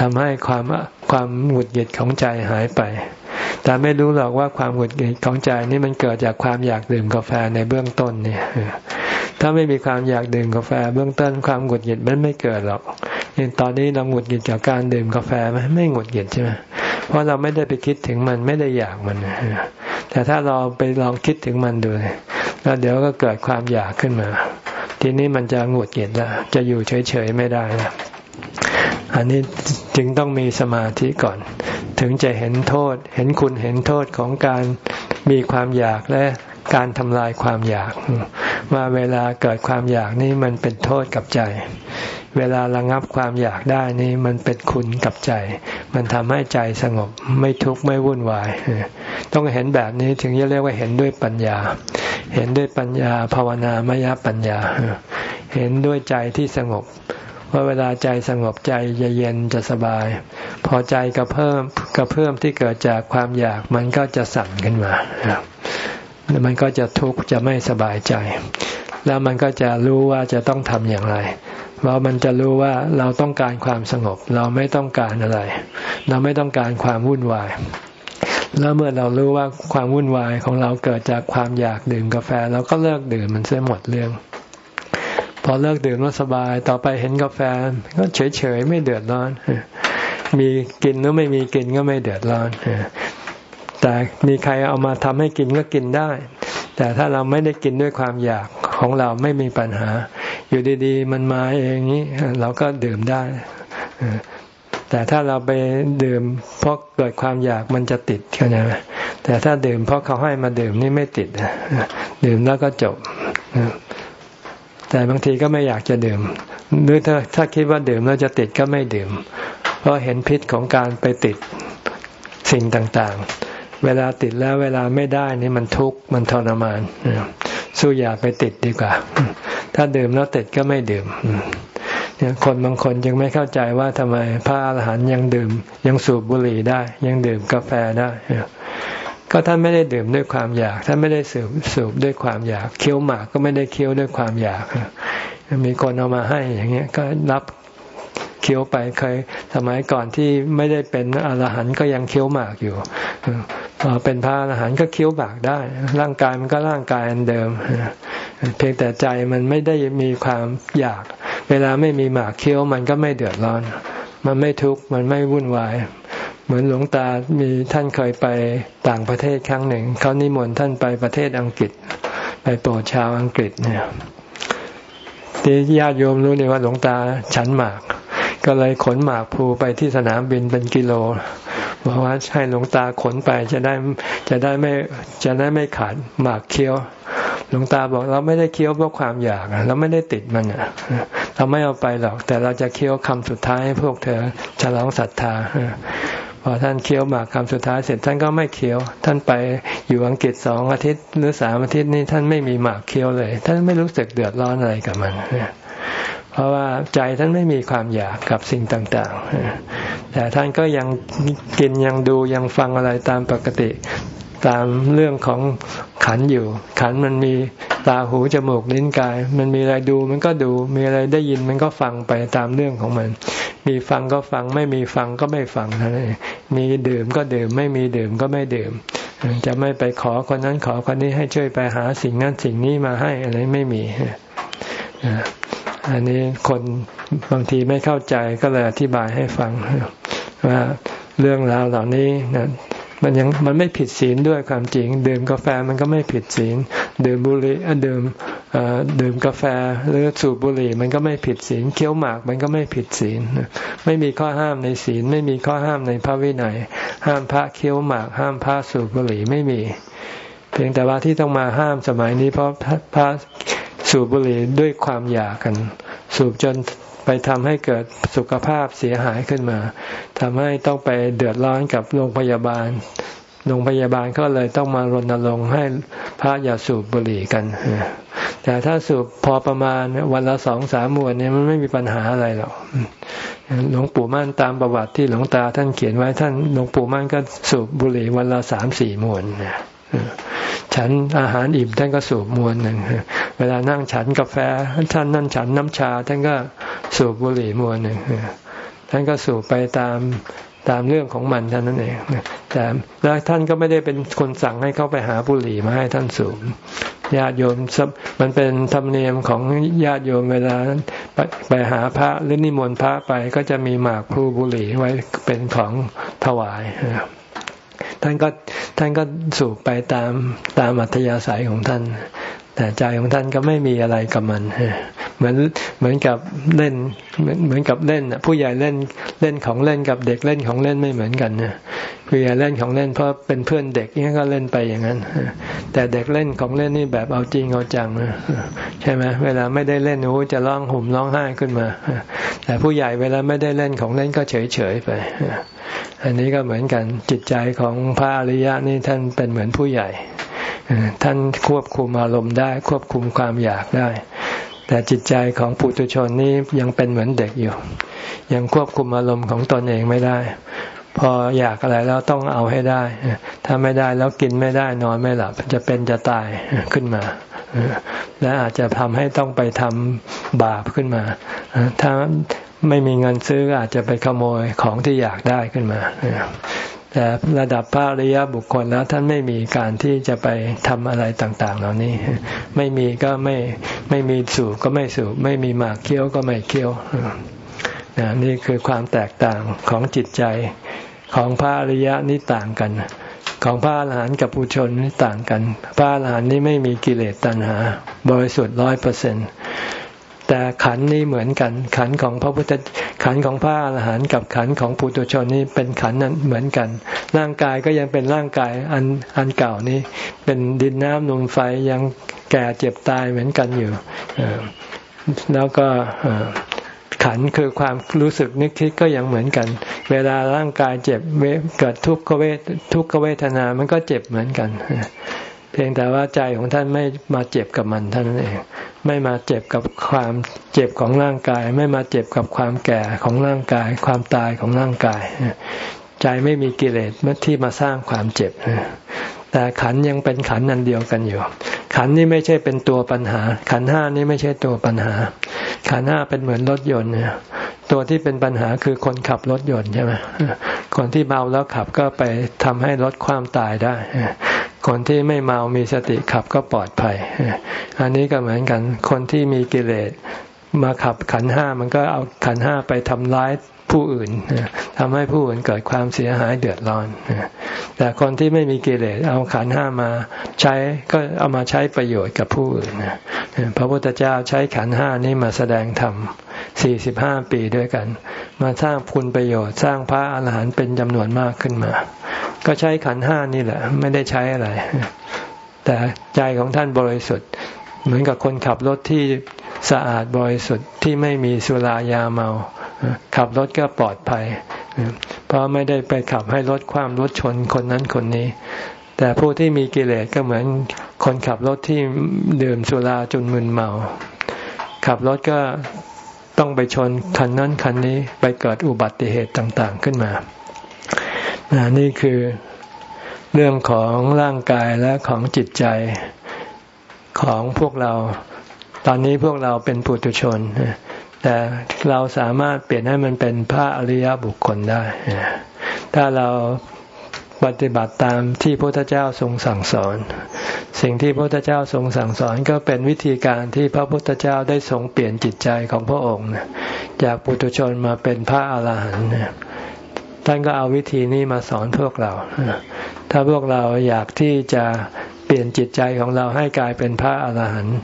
Speaker 1: ทำให้ความความหงุดหงิดของใจหายไป แต่ไม่รู้หรอกว่าความหงุดหงิดของใจนี่มันเกิดจากความอยากดื่มกาแฟในเบื้องต้นเนี่ยถ้าไม่มีความอยากดื่มกาแฟเบื้องต้นความหงุดหงิดมันไม่เกิดหรอก ตอนนี้เราหงุดหงิดจากการดื่มกาแฟไหมไม่หงุดหงิดใช่ไหมเพราะเราไม่ได้ไปคิดถึงมันไม่ได้อยากมัน แต่ถ้าเราไปลองคิดถึงมันดูแล้วเดี๋ยวก็เกิดความอยากขึ้นมา ทีนี้มันจะหงุดหงิดแล้วจะอยู่เฉยๆไม่ได้นะอันนี้จึงต้องมีสมาธิก่อน ถึงจะเห็นโทษ เห็นคุณเห็นโทษของการมีความอยากและการทำลายความอยาก ว่าเวลาเกิดความอยากนี่มันเป็นโทษกับใจ เวลาระงับความอยากได้นี่มันเป็นคุณกับใจ มันทำให้ใจสงบไม่ทุกข์ไม่วุ่นวาย ต้องเห็นแบบนี้ถึงจะเรียกว่าเห็นด้วยปัญญา เห็นด้วยปัญญาภาวนามยปัญญา เห็นด้วยใจที่สงบว่าเวลาใจสงบใจจะเย็นจะสบาย พอใจกระเพิ่มกระเพิ่มที่เกิดจากความอยากมันก็จะสั่นขึ้นมามันก็จะทุกข์จะไม่สบายใจ แล้วมันก็จะรู้ว่าจะต้องทำอย่างไร เพราะมันจะรู้ว่าเราต้องการความสงบ เราไม่ต้องการอะไร เราไม่ต้องการความวุ่นวาย แล้วเมื่อเรารู้ว่าความวุ่นวายของเราเกิดจากความอยากดื่มกาแฟเราก็เลิกดื่มมันเสียหมดเรื่อง พอเลิกดื่มแล้วสบายต่อไปเห็นกาแฟ ก็เฉยๆไม่เดือดร้อน มีกินหรือไม่มีกินก็ไม่เดือดร้อนแต่มีใครเอามาทำให้กินก็กินได้ แต่ถ้าเราไม่ได้กินด้วยความอยากของเราไม่มีปัญหา อยู่ดีๆ มันมาเองนี้เราก็ดื่มได้แต่ถ้าเราไปดื่มเพราะเกิดความอยากมันจะติดเข้าใจไหมแต่ถ้าดื่มเพราะเขาให้มาดื่มนี่ไม่ติดดื่มแล้วก็จบแต่บางทีก็ไม่อยากจะดื่ม หรือถ้าถ้าคิดว่าดื่มแล้วจะติดก็ไม่ดื่ม เพราะเห็นพิษของการไปติดสิ่งต่างๆ เวลาติดแล้วเวลาไม่ได้นี่มันทุกข์มันทรมาน สู้อย่าไปติดดีกว่า ถ้าดื่มแล้วติดก็ไม่ดื่มเนี่ยคนบางคนยังไม่เข้าใจว่าทำไมพระอรหันยังดื่ม ยังสูบบุหรี่ได้ ยังดื่มกาแฟได้ ก็ท่านไม่ได้ดื่มด้วยความอยากท่านไม่ได้สูบสูบด้วยความอยากเคี้ยวหมากก็ไม่ได้เคี้ยวด้วยความอยากมีคนเอามาให้อย่างเงี้ยก็รับ เคี้ยวไปเคยสมัยก่อนที่ไม่ได้เป็นอรหันต์ก็ยังเคี้ยวหมากอยู่พอเป็นพระอรหันต์ก็เคี้ยวหมากได้ ร่างกายมันก็ร่างกายอันเดิม เพียงแต่ใจมันไม่ได้มีความอยาก เวลาไม่มีหมากเคี้ยวมันก็ไม่เดือดร้อน มันไม่ทุกข์มันไม่วุ่นวายเหมือนหลวงตามีท่านเคยไปต่างประเทศครั้งหนึ่งเขานิมนต์ท่านไปประเทศอังกฤษ ไปโปรดชาวอังกฤษเนี่ยที่ญาติโยมรู้เลยว่าหลวงตาฉันหมาก ก็เลยขนหมากภูไปที่สนามบินเป็นกิโลบอกว่าให้หลวงตาขนไปจะได้จะได้ไม่จะได้ไม่ขาดหมากเคี้ยว หลวงตาบอกเราไม่ได้เคี้ยวเพราะความอยากเราไม่ได้ติดมันเราไม่เอาไปหรอก แต่เราจะเคี้ยวคำสุดท้ายให้พวกเธอฉลองศรัทธาพอท่านเคี้ยวหมากคำสุดท้ายเสร็จท่านก็ไม่เคี้ยว ท่านไปอยู่อังกฤษสองอาทิตย์หรือสามอาทิตย์นี้ท่านไม่มีหมากเคี้ยวเลย ท่านไม่รู้สึกเดือดร้อนอะไรกับมัน เพราะว่าใจท่านไม่มีความอยากกับสิ่งต่างๆ แต่ท่านก็ยังกินยังดูยังฟังอะไรตามปกติตามเรื่องของขันอยู่ ขันมันมีตาหูจมูกลิ้นกาย มันมีอะไรดูมันก็ดูมีอะไรได้ยินมันก็ฟังไปตามเรื่องของมัน มีฟังก็ฟังไม่มีฟังก็ไม่ฟังนั่นเองมีดื่มก็ดื่มไม่มีดื่มก็ไม่ดื่ม จะไม่ไปขอคนนั้นขอคนนี้ให้ช่วยไปหาสิ่งนั้นสิ่งนี้มาให้อะไรไม่มี อันนี้คนบางทีไม่เข้าใจก็เลยอธิบายให้ฟังว่าเรื่องราวเหล่านี้นะมันยังมันไม่ผิดศีลด้วยความจริง ดื่มกาแฟมันก็ไม่ผิดศีล ดื่มบุหรี่ดื่มดื่มกาแฟหรือสูบบุหรี่มันก็ไม่ผิดศีลเคี้ยวหมากมันก็ไม่ผิดศีลไม่มีข้อห้ามในศีล ไม่มีข้อห้ามในพระวินัย ห้ามพระเคี้ยวหมาก ห้ามพระสูบบุหรี่ไม่มี เพียงแต่ว่าที่ต้องมาห้ามสมัยนี้เพราะพระ สูบบุหรี่ด้วยความอยากกัน สูบจนไปทำให้เกิดสุขภาพเสียหายขึ้นมาทำให้ต้องไปเดือดร้อนกับโรงพยาบาลโรงพยาบาลก็เลยต้องมารณรงค์ให้พระอย่าสูบบุหรี่กัน แต่ถ้าสูบพอประมาณวันละสองสามมวนเนี่ยมันไม่มีปัญหาอะไรหรอกหลวงปู่มั่นตามประวัติที่หลวงตาท่านเขียนไว้ท่านหลวงปู่มั่นก็สูบบุหรี่วันละสามสี่มวน ฉันอาหารอิ่มท่านก็สูบมวนหนึ่งเวลานั่งฉันกาแฟท่านนั่นฉันน้ำชา ท่านก็สูบบุหรี่มวนหนึ่งท่านก็สูบไปตามตามเรื่องของมันเท่านั้นเองแต่แล้วท่านก็ไม่ได้เป็นคนสั่งให้เขาไปหาบุหรี่มาให้ท่านสูบญาติโยมมันเป็นธรรมเนียมของญาติโยมเวลาไปไปหาพระหรือนิมนต์พระไปก็จะมีหมากพลูบุหรี่ไว้เป็นของถวาย ท่านก็ท่านก็สูบไปตามตามอัธยาศัยของท่าน แต่ใจของท่านก็ไม่มีอะไรกับมันเหมือนเหมือนกับเล่นเหมือนกับเล่นผู้ใหญ่เล่นเล่นของเล่นกับเด็กเล่นของเล่นไม่เหมือนกันนะผู้ใหญ่เล่นของเล่นเพราะเป็นเพื่อนเด็กนี่ก็เล่นไปอย่างนั้นแต่เด็กเล่นของเล่นนี่แบบเอาจริงเอาจังใช่ไหมเวลาไม่ได้เล่นโอ้จะร้องห่มร้องไห้ขึ้นมา แต่ผู้ใหญ่เวลาไม่ได้เล่นของเล่นก็เฉยเฉยไป อันนี้ก็เหมือนกันจิตใจของพระอริยะนี่ท่านเป็นเหมือนผู้ใหญ่ ท่านควบคุมอารมณ์ได้ ควบคุมความอยากได้ แต่จิตใจของปุถุชนนี่ยังเป็นเหมือนเด็กอยู่ ยังควบคุมอารมณ์ของตนเองไม่ได้ พออยากอะไรแล้วต้องเอาให้ได้ ถ้าไม่ได้แล้วกินไม่ได้นอนไม่หลับ จะเป็นจะตายขึ้นมาและอาจจะทำให้ต้องไปทำบาปขึ้นมา ถ้าไม่มีเงินซื้ออาจจะไปขโมยของที่อยากได้ขึ้นมา แต่ระดับพระอริยบุคคลแล้วท่านไม่มีการที่จะไปทำอะไรต่าง ๆ เหล่านี้ ไม่มีก็ไม่ไม่มีสูบก็ไม่สูบไม่มีหมากเคี้ยวก็ไม่เคี้ยวนี่คือความแตกต่างของจิตใจของพระอริยะนี่ต่างกัน ของพระอรหันต์กับผู้ชนนี่ต่างกัน พระอรหันต์นี่ไม่มีกิเลสตัณหา บริสุทธิ์ร้อยเปอร์เซ็นต์ แต่ขันนี้เหมือนกัน ขันของพระพุทธขันของพระอรหันต์กับขันของปุถุชนนี่เป็นขันนั้นเหมือนกัน ร่างกายก็ยังเป็นร่างกายอันอันเก่านี้ เป็นดินน้ำลมไฟยังแก่เจ็บตายเหมือนกันอยู่แล้วก็ขันคือความรู้สึกนึกคิดก็ยังเหมือนกัน เวลาร่างกายเจ็บเกิดทุกขเวททุกขเวทนา มันก็เจ็บเหมือนกัน เพียงแต่ว่าใจของท่านไม่มาเจ็บกับมันท่านเองไม่มาเจ็บกับความเจ็บของร่างกาย ไม่มาเจ็บกับความแก่ของร่างกาย ความตายของร่างกาย ใจไม่มีกิเลสที่มาสร้างความเจ็บแต่ขันยังเป็นขันนันเดียวกันอยู่ ขันนี่ไม่ใช่เป็นตัวปัญหา ขันห้านี่ไม่ใช่ตัวปัญหา ขันห้าเป็นเหมือนรถยนต์เนี่ยตัวที่เป็นปัญหาคือคนขับรถยนต์ใช่ไหมคนที่เมาแล้วขับก็ไปทำให้รถความตายได้ คนที่ไม่เมามีสติขับก็ปลอดภัย อันนี้ก็เหมือนกัน คนที่มีกิเลสมาขับขันห้ามันก็เอาขันห้าไปทำร้าย ผู้อื่นทำให้ผู้อื่นเกิดความเสียหายเดือดร้อน แต่คนที่ไม่มีกิเลสเอาขันห้ามาใช้ก็เอามาใช้ประโยชน์กับผู้อื่นพระพุทธเจ้าใช้ขันห้านี้มาแสดงธรรมสี่สิบห้าปีด้วยกัน มาสร้างคุณประโยชน์สร้างพระอาหารหันต์เป็นจำนวนมากขึ้นมา ก็ใช้ขันห้านี่แหละ ไม่ได้ใช้อะไร แต่ใจของท่านบริสุทธิ์ เหมือนกับคนขับรถที่สะอาดบริสุทธิ์ที่ไม่มีสุรายาเมา ขับรถก็ปลอดภัย เพราะไม่ได้ไปขับให้รถความรถชนคนนั้นคนนี้ แต่ผู้ที่มีกิเลสก็เหมือนคนขับรถที่ดื่มสุราจนมึนเมา ขับรถก็ต้องไปชนคันนั้นคันนี้ไปเกิดอุบัติเหตุต่างๆขึ้นมา นี่คือเรื่องของร่างกายและของจิตใจของพวกเรา ตอนนี้พวกเราเป็นปุถุชน แต่เราสามารถเปลี่ยนให้มันเป็นพระอริยบุคคลได้ ถ้าเราปฏิบัติตามที่พระพุทธเจ้าทรงสั่งสอน สิ่งที่พระพุทธเจ้าทรงสั่งสอนก็เป็นวิธีการที่พระพุทธเจ้าได้ทรงเปลี่ยนจิตใจของพระองค์ จากปุถุชนมาเป็นพระอาหารหันต์ท่านก็เอาวิธีนี้มาสอนพวกเรา ถ้าพวกเราอยากที่จะเปลี่ยนจิตใจของเราให้กลายเป็นพระอาหารหันต์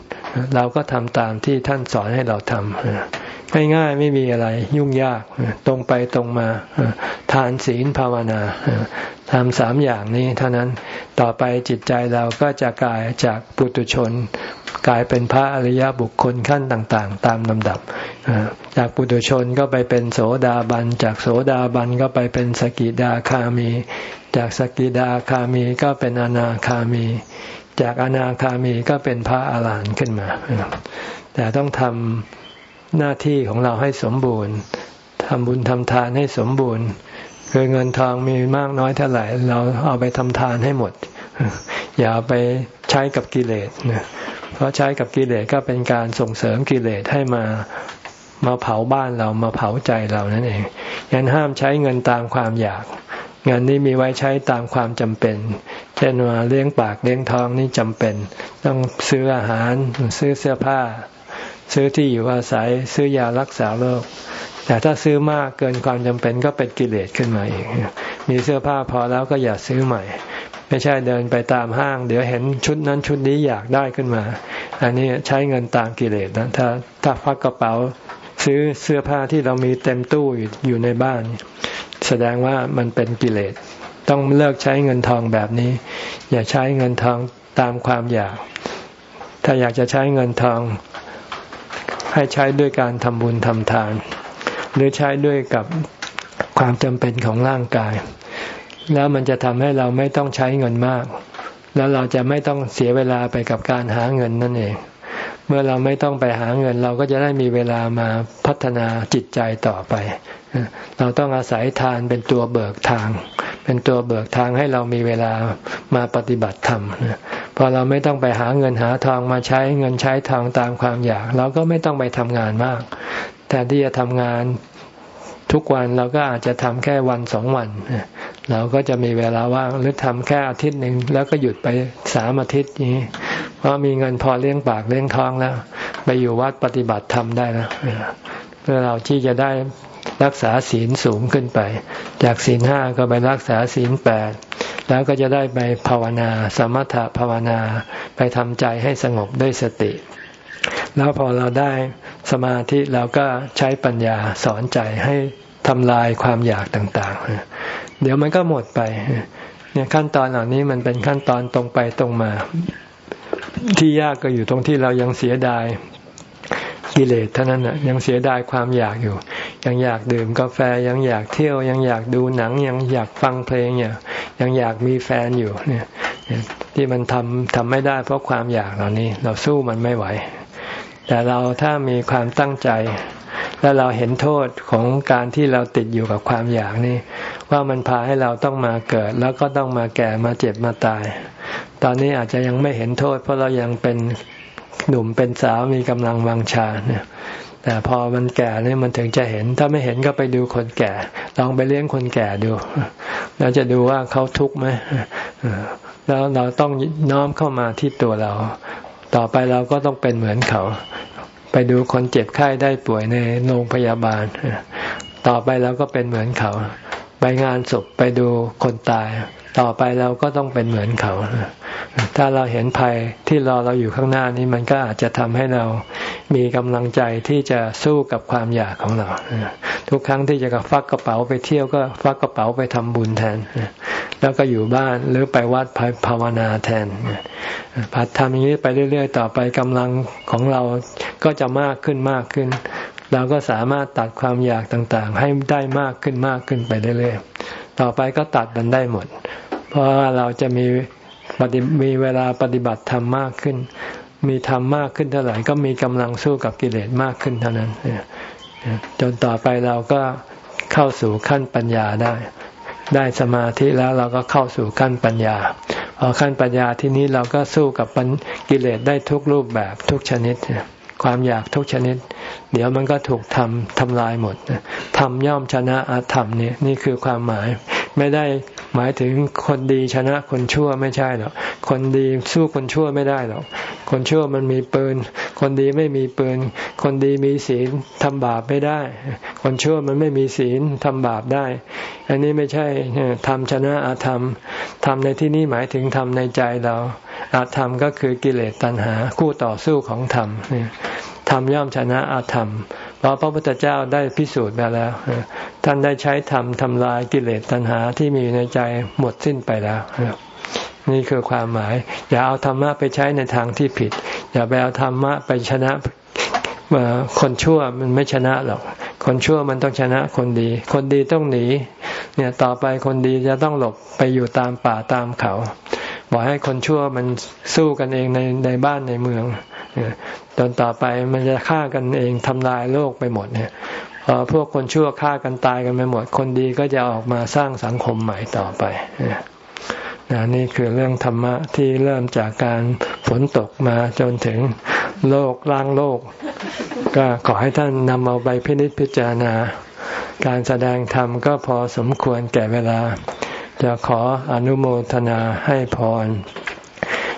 Speaker 1: เราก็ทำตามที่ท่านสอนให้เราทำ ง่ายๆไม่มีอะไร ยุ่งยากตรงไปตรงมา ทานศีลภาวนาทำสามอย่างนี้เท่านั้นต่อไปจิตใจเราก็จะกลายจากปุตุชน กลายเป็นพระอริยบุคคลขั้นต่างๆ ตามลำดับ จากปุตุชนก็ไปเป็นโสดาบัน จากโสดาบันก็ไปเป็นสกิดาคามี จากสกิดาคามีก็เป็นอนาคามี จากอนาคามีก็เป็นพระอาหารหันต์ขึ้นมา แต่ต้องทำ หน้าที่ของเราให้สมบูรณ์ทำบุญทำทานให้สมบูรณ์คือเงินทองมีมากน้อยเท่าไหร่ เราเอาไปทำทานให้หมด อย่าไปใช้กับกิเลสเพราะใช้กับกิเลสก็เป็นการส่งเสริมกิเลสให้มามาเผาบ้านเรามาเผาใจเรานั่นเองยันห้ามใช้เงินตามความอยาก เงินนี้มีไว้ใช้ตามความจำเป็น เช่นว่าเลี้ยงปากเลี้ยงท้องนี่จำเป็น ต้องซื้ออาหารซื้อเสื้อผ้า ซื้อที่อยู่อาศัยซื้อยารักษาโรค แต่ถ้าซื้อมากเกินความจำเป็นก็เป็นกิเลสขึ้นมาอีก มีเสื้อผ้าพอแล้วก็อย่าซื้อใหม่ ไม่ใช่เดินไปตามห้าง เดี๋ยวเห็นชุดนั้นชุดนี้อยากได้ขึ้นมา อันนี้ใช้เงินตามกิเลสนะถ้าถ้าพักกระเป๋าซื้อเสื้อผ้าที่เรามีเต็มตู้อยู่ในบ้าน แสดงว่ามันเป็นกิเลสต้องเลิกใช้เงินทองแบบนี้ อย่าใช้เงินทองตามความอยาก ถ้าอยากจะใช้เงินทอง ให้ใช้ด้วยการทำบุญทำทาน หรือใช้ด้วยกับความจำเป็นของร่างกาย แล้วมันจะทำให้เราไม่ต้องใช้เงินมาก แล้วเราจะไม่ต้องเสียเวลาไปกับการหาเงินนั่นเอง เมื่อเราไม่ต้องไปหาเงิน เราก็จะได้มีเวลามาพัฒนาจิตใจต่อไป เราต้องอาศัยทานเป็นตัวเบิกทาง เป็นตัวเบิกทางให้เรามีเวลามาปฏิบัติธรรม พอเราไม่ต้องไปหาเงินหาทองมาใช้เงินใช้ทองตามความอยาก เราก็ไม่ต้องไปทำงานมากแทนที่จะทำงานทุกวันเราก็อาจจะทำแค่วันสองวันเราก็จะมีเวลาว่างหรือทำแค่อาทิตย์หนึ่งแล้วก็หยุดไปสามอาทิตย์นี้ เพราะมีเงินพอเลี้ยงปากเลี้ยงท้องแล้ว ไปอยู่วัดปฏิบัติธรรมได้แล้วเพื่อเราที่จะได้รักษาศีลสูงขึ้นไป จากศีลห้าก็ไปรักษาศีลแปด แล้วก็จะได้ไปภาวนา สมถะภาวนาไปทำใจให้สงบด้วยสติ แล้วพอเราได้สมาธิเราก็ใช้ปัญญาสอนใจให้ทำลายความอยากต่างๆ เดี๋ยวมันก็หมดไป เนี่ยขั้นตอนเหล่านี้มันเป็นขั้นตอนตรงไปตรงมา ที่ยากก็อยู่ตรงที่เรายังเสียดาย กิเลสเท่านั้นนะยังเสียดายความอยากอยู่ ยังอยากดื่มกาแฟยังอยากเที่ยว ยังอยากดูหนัง ยังอยากฟังเพลงอย่างยังอยากมีแฟนอยู่เนี่ยที่มันทำทำไม่ได้เพราะความอยากเหล่านี้ เราสู้มันไม่ไหว แต่เราถ้ามีความตั้งใจ และเราเห็นโทษของการที่เราติดอยู่กับความอยากนี่ว่ามันพาให้เราต้องมาเกิด แล้วก็ต้องมาแก่มาเจ็บมาตาย ตอนนี้อาจจะยังไม่เห็นโทษ เพราะเรายังเป็น หนุ่มเป็นสาวมีกำลังวังชาเนี่ยแต่พอมันแก่เนี่ยมันถึงจะเห็น ถ้าไม่เห็นก็ไปดูคนแก่ ลองไปเลี้ยงคนแก่ดูเราจะดูว่าเขาทุกข์ไหมแล้วเราต้องน้อมเข้ามาที่ตัวเรา ต่อไปเราก็ต้องเป็นเหมือนเขา ไปดูคนเจ็บไข้ได้ป่วยในโรงพยาบาล ต่อไปเราก็เป็นเหมือนเขา ไปงานศพไปดูคนตาย ต่อไปเราก็ต้องเป็นเหมือนเขา ถ้าเราเห็นภัยที่รอเราอยู่ข้างหน้านี้มันก็อาจจะทำให้เรามีกำลังใจที่จะสู้กับความอยากของเรา ทุกครั้งที่จะกับฟักกระเป๋าไปเที่ยวก็ฟักกระเป๋าไปทำบุญแทน แล้วก็อยู่บ้านหรือไปวัดภาวนาแทนพัดทำอย่างนี้ไปเรื่อย ๆ ต่อไปกำลังของเราก็จะมากขึ้นมากขึ้น เราก็สามารถตัดความอยากต่างๆ ให้ได้มากขึ้นมากขึ้นไปเรื่อยๆต่อไปก็ตัดมันได้หมด เพราะว่าเราจะมีปฏิมีเวลาปฏิบัติธรรมมากขึ้น มีธรรมมากขึ้นเท่าไหร่ก็มีกำลังสู้กับกิเลสมากขึ้นเท่านั้นจนต่อไปเราก็เข้าสู่ขั้นปัญญาได้ ได้สมาธิแล้วเราก็เข้าสู่ขั้นปัญญาพอขั้นปัญญาที่นี้เราก็สู้กับกิเลสได้ทุกรูปแบบทุกชนิด ความอยากทุกชนิด เดี๋ยวมันก็ถูกทำทำลายหมดทำย่อมชนะอาธรรมนี่นี่คือความหมาย ไม่ได้ หมายถึงคนดีชนะคนชั่วไม่ใช่หรอกคนดีสู้คนชั่วไม่ได้หรอกคนชั่วมันมีปืน คนดีไม่มีปืน คนดีมีศีลทำบาปไม่ได้ คนชั่วมันไม่มีศีลทำบาปได้ อันนี้ไม่ใช่ทำชนะอาธรรมทำในที่นี้หมายถึงทำในใจเรา อาธรรมก็คือกิเลสตัณหาคู่ต่อสู้ของธรรมธรรมย่อมชนะอาธรรม เพราะพระพุทธเจ้าได้พิสูจน์มาแล้ว ท่านได้ใช้ธรรมทำลายกิเลสตัณหาที่มีในใจหมดสิ้นไปแล้ว นี่คือความหมาย อย่าเอาธรรมะไปใช้ในทางที่ผิด อย่าไปเอาธรรมะไปชนะคนชั่วมันไม่ชนะหรอก คนชั่วมันต้องชนะคนดี คนดีต้องหนี เนี่ยต่อไปคนดีจะต้องหลบไปอยู่ตามป่าตามเขา บอกให้คนชั่วมันสู้กันเองในในบ้านในเมือง ตอนต่อไปมันจะฆ่ากันเองทำลายโลกไปหมดเนี่ยพอพวกคนชั่วฆ่ากันตายกันไปหมด คนดีก็จะออกมาสร้างสังคมใหม่ต่อไปนะนี่คือเรื่องธรรมะที่เริ่มจากการฝนตกมาจนถึงโลกล่างโลก ก็ขอให้ท่านนำเอาไปพินิจพิจารณา การแสดงธรรมก็พอสมควรแก่เวลา จะขออนุโมทนาให้พร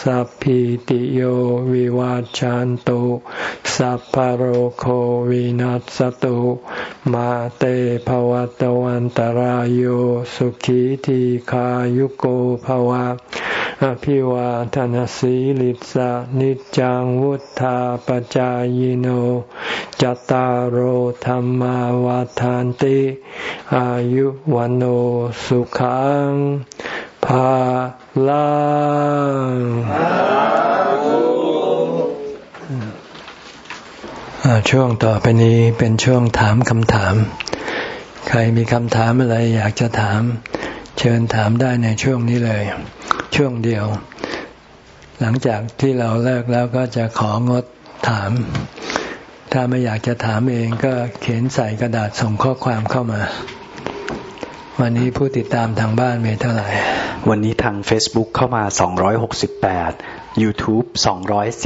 Speaker 1: สัพพิติโยวิวาจันตุสัพพโรโควินัสตุมาเตภวัตวันตารโยสุขีทีขายุโกภวะอภิวาทนสีลิสานิจังวุธาปจายโนจตารโหธรรมวาทานติ อายุวันโอสุขังภา ลังช่วงต่อไปนี้เป็นช่วงถามคำถาม ใครมีคำถามอะไรอยากจะถาม เชิญถามได้ในช่วงนี้เลย ช่วงเดียว หลังจากที่เราเลิกแล้วก็จะของดถาม ถ้าไม่อยากจะถามเองก็เขียนใส่กระดาษส่งข้อความเข้ามา วันนี้ผู้ติดตามทางบ้านมีเท่าไหร่
Speaker 2: วันนี้ทาง Facebook เข้ามา 268 YouTube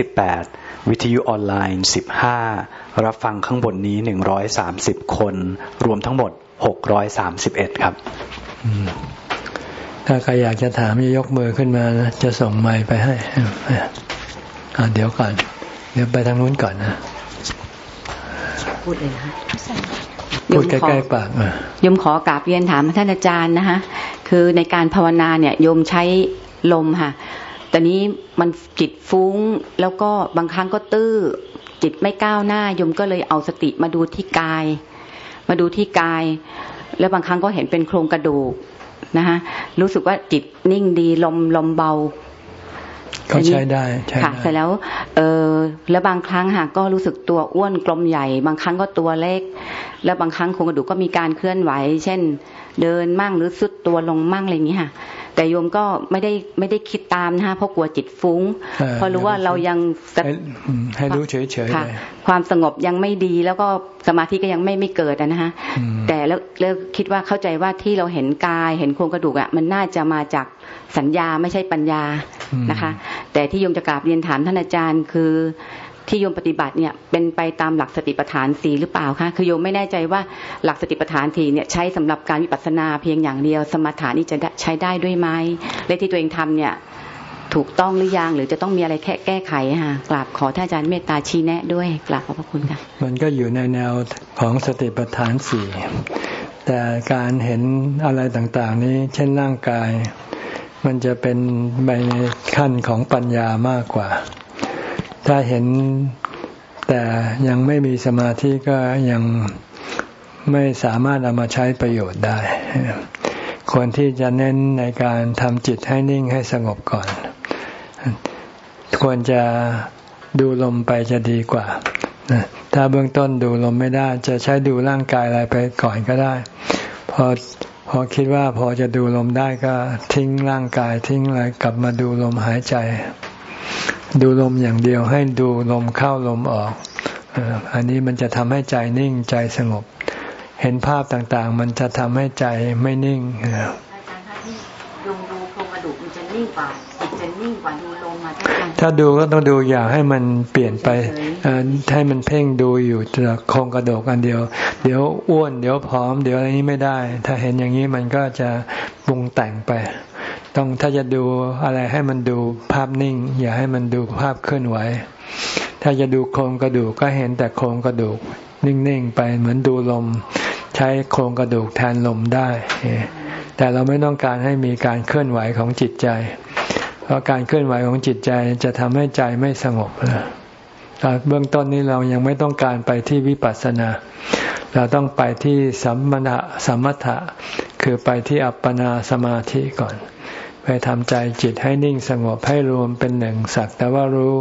Speaker 2: 218 วิทยุออนไลน์ 15 รับฟังข้างบนนี้ 130 คน รวมทั้งหมด 631 ครับ
Speaker 1: ถ้าใครอยากจะถามยกมือขึ้นมานะจะส่งไมค์ไปให้เดี๋ยวก่อน เดี๋ยวไปทางนู้นก่อนนะ
Speaker 3: พูดเลยนะคะ
Speaker 1: พูดใกล้ๆปาก
Speaker 3: ยมขอกราบเรียนถามท่านอาจารย์นะคะคือในการภาวนาเนี่ยโยมใช้ลมค่ะแต่นี้มันจิตฟุ้งแล้วก็บางครั้งก็ตื้อจิตไม่ก้าวหน้าโยมก็เลยเอาสติมาดูที่กาย มาดูที่กาย แล้วบางครั้งก็เห็นเป็นโครงกระดูกนะคะรู้สึกว่าจิตนิ่งดีลมลมเบา
Speaker 1: ก็ใช้ได้ใช่
Speaker 3: ค่ะเสร็จแล้ว เออแล้วบางครั้งค่ะก็รู้สึกตัวอ้วนกลมใหญ่ บางครั้งก็ตัวเล็ก แล้วบางครั้งโครงกระดูกก็มีการเคลื่อนไหว เช่น เดินมั่งหรือสุดตัวลงมั่งอะไรอย่างนี้ค่ะ แต่โยมก็ไม่ได้ไม่ได้คิดตามนะคะเพราะกลัวจิตฟุ้งเพราะรู้ว่าเรายัง
Speaker 1: ให้รู้เฉย
Speaker 3: ๆความสงบยังไม่ดีแล้วก็สมาธิก็ยังไม่ไม่เกิดนะคะแต่แล้วแล้วคิดว่าเข้าใจว่าที่เราเห็นกายเห็นโครงกระดูกอะมันน่าจะมาจากสัญญาไม่ใช่ปัญญานะคะ แต่ที่โยมจะกราบเรียนถามท่านอาจารย์คือ ที่โยมปฏิบัติเนี่ยเป็นไปตามหลักสติปัฏฐานสีหรือเปล่าคะคือโยมไม่แน่ใจว่าหลักสติปัฏฐานสีเนี่ยใช้สำหรับการวิปัสสนาเพียงอย่างเดียว สมถานี่จะใช้ได้ด้วยไหมและที่ตัวเองทำเนี่ยถูกต้องหรือยังหรือจะต้องมีอะไรแค่แก้ไขค่ะกราบขอท่านอาจารย์เมตตาชี้แนะด้วยกราบขอบพระคุณค่ะ
Speaker 1: มันก็อยู่ในแนวของสติปัฏฐานสี่แต่การเห็นอะไรต่างๆ นี้ เช่นร่างกาย มันจะเป็นไปในขั้นของปัญญามากกว่า ถ้าเห็นแต่ยังไม่มีสมาธิก็ยังไม่สามารถเอามาใช้ประโยชน์ได้ ควรที่จะเน้นในการทำจิตให้นิ่งให้สงบก่อน ควรจะดูลมไปจะดีกว่า ถ้าเบื้องต้นดูลมไม่ได้ จะใช้ดูร่างกายอะไรไปก่อนก็ได้ พอพอคิดว่าพอจะดูลมได้ก็ทิ้งร่างกายทิ้งอะไรกลับมาดูลมหายใจ ดูลมอย่างเดียวให้ดูลมเข้าลมออก อันนี้มันจะทำให้ใจนิ่งใจสงบ เห็นภาพต่างๆ มันจะทำให้ใจไม่นิ่งอาจารย์ถ้าที่ดูดูโครงกระดูกมันจะนิ่งกว่าจิตจะนิ่งกว่าดูลมมาถ้าดูก็ต้องดูอยากให้มันเปลี่ยนไปให้มันเพ่งดูอยู่จะโครงกระดูกอันเดียว เดี๋ยวอ้วน เดี๋ยวผอม เดี๋ยวอะไรนี้ไม่ได้ ถ้าเห็นอย่างนี้มันก็จะปรุงแต่งไป ต้องถ้าจะดูอะไรให้มันดูภาพนิ่ง อย่าให้มันดูภาพเคลื่อนไหว ถ้าจะดูโครงกระดูกก็เห็นแต่โครงกระดูก นิ่งๆไปเหมือนดูลม ใช้โครงกระดูกแทนลมได้ แต่เราไม่ต้องการให้มีการเคลื่อนไหวของจิตใจ เพราะการเคลื่อนไหวของจิตใจจะทำให้ใจไม่สงบเบื้องต้นนี้เรายังไม่ต้องการไปที่วิปัสสนา เราต้องไปที่สัมมณะสัมมถะคือไปที่อัปปนาสมาธิก่อน ไปทำใจจิตให้นิ่งสงบให้รวมเป็นหนึ่งสักแต่ว่ารู้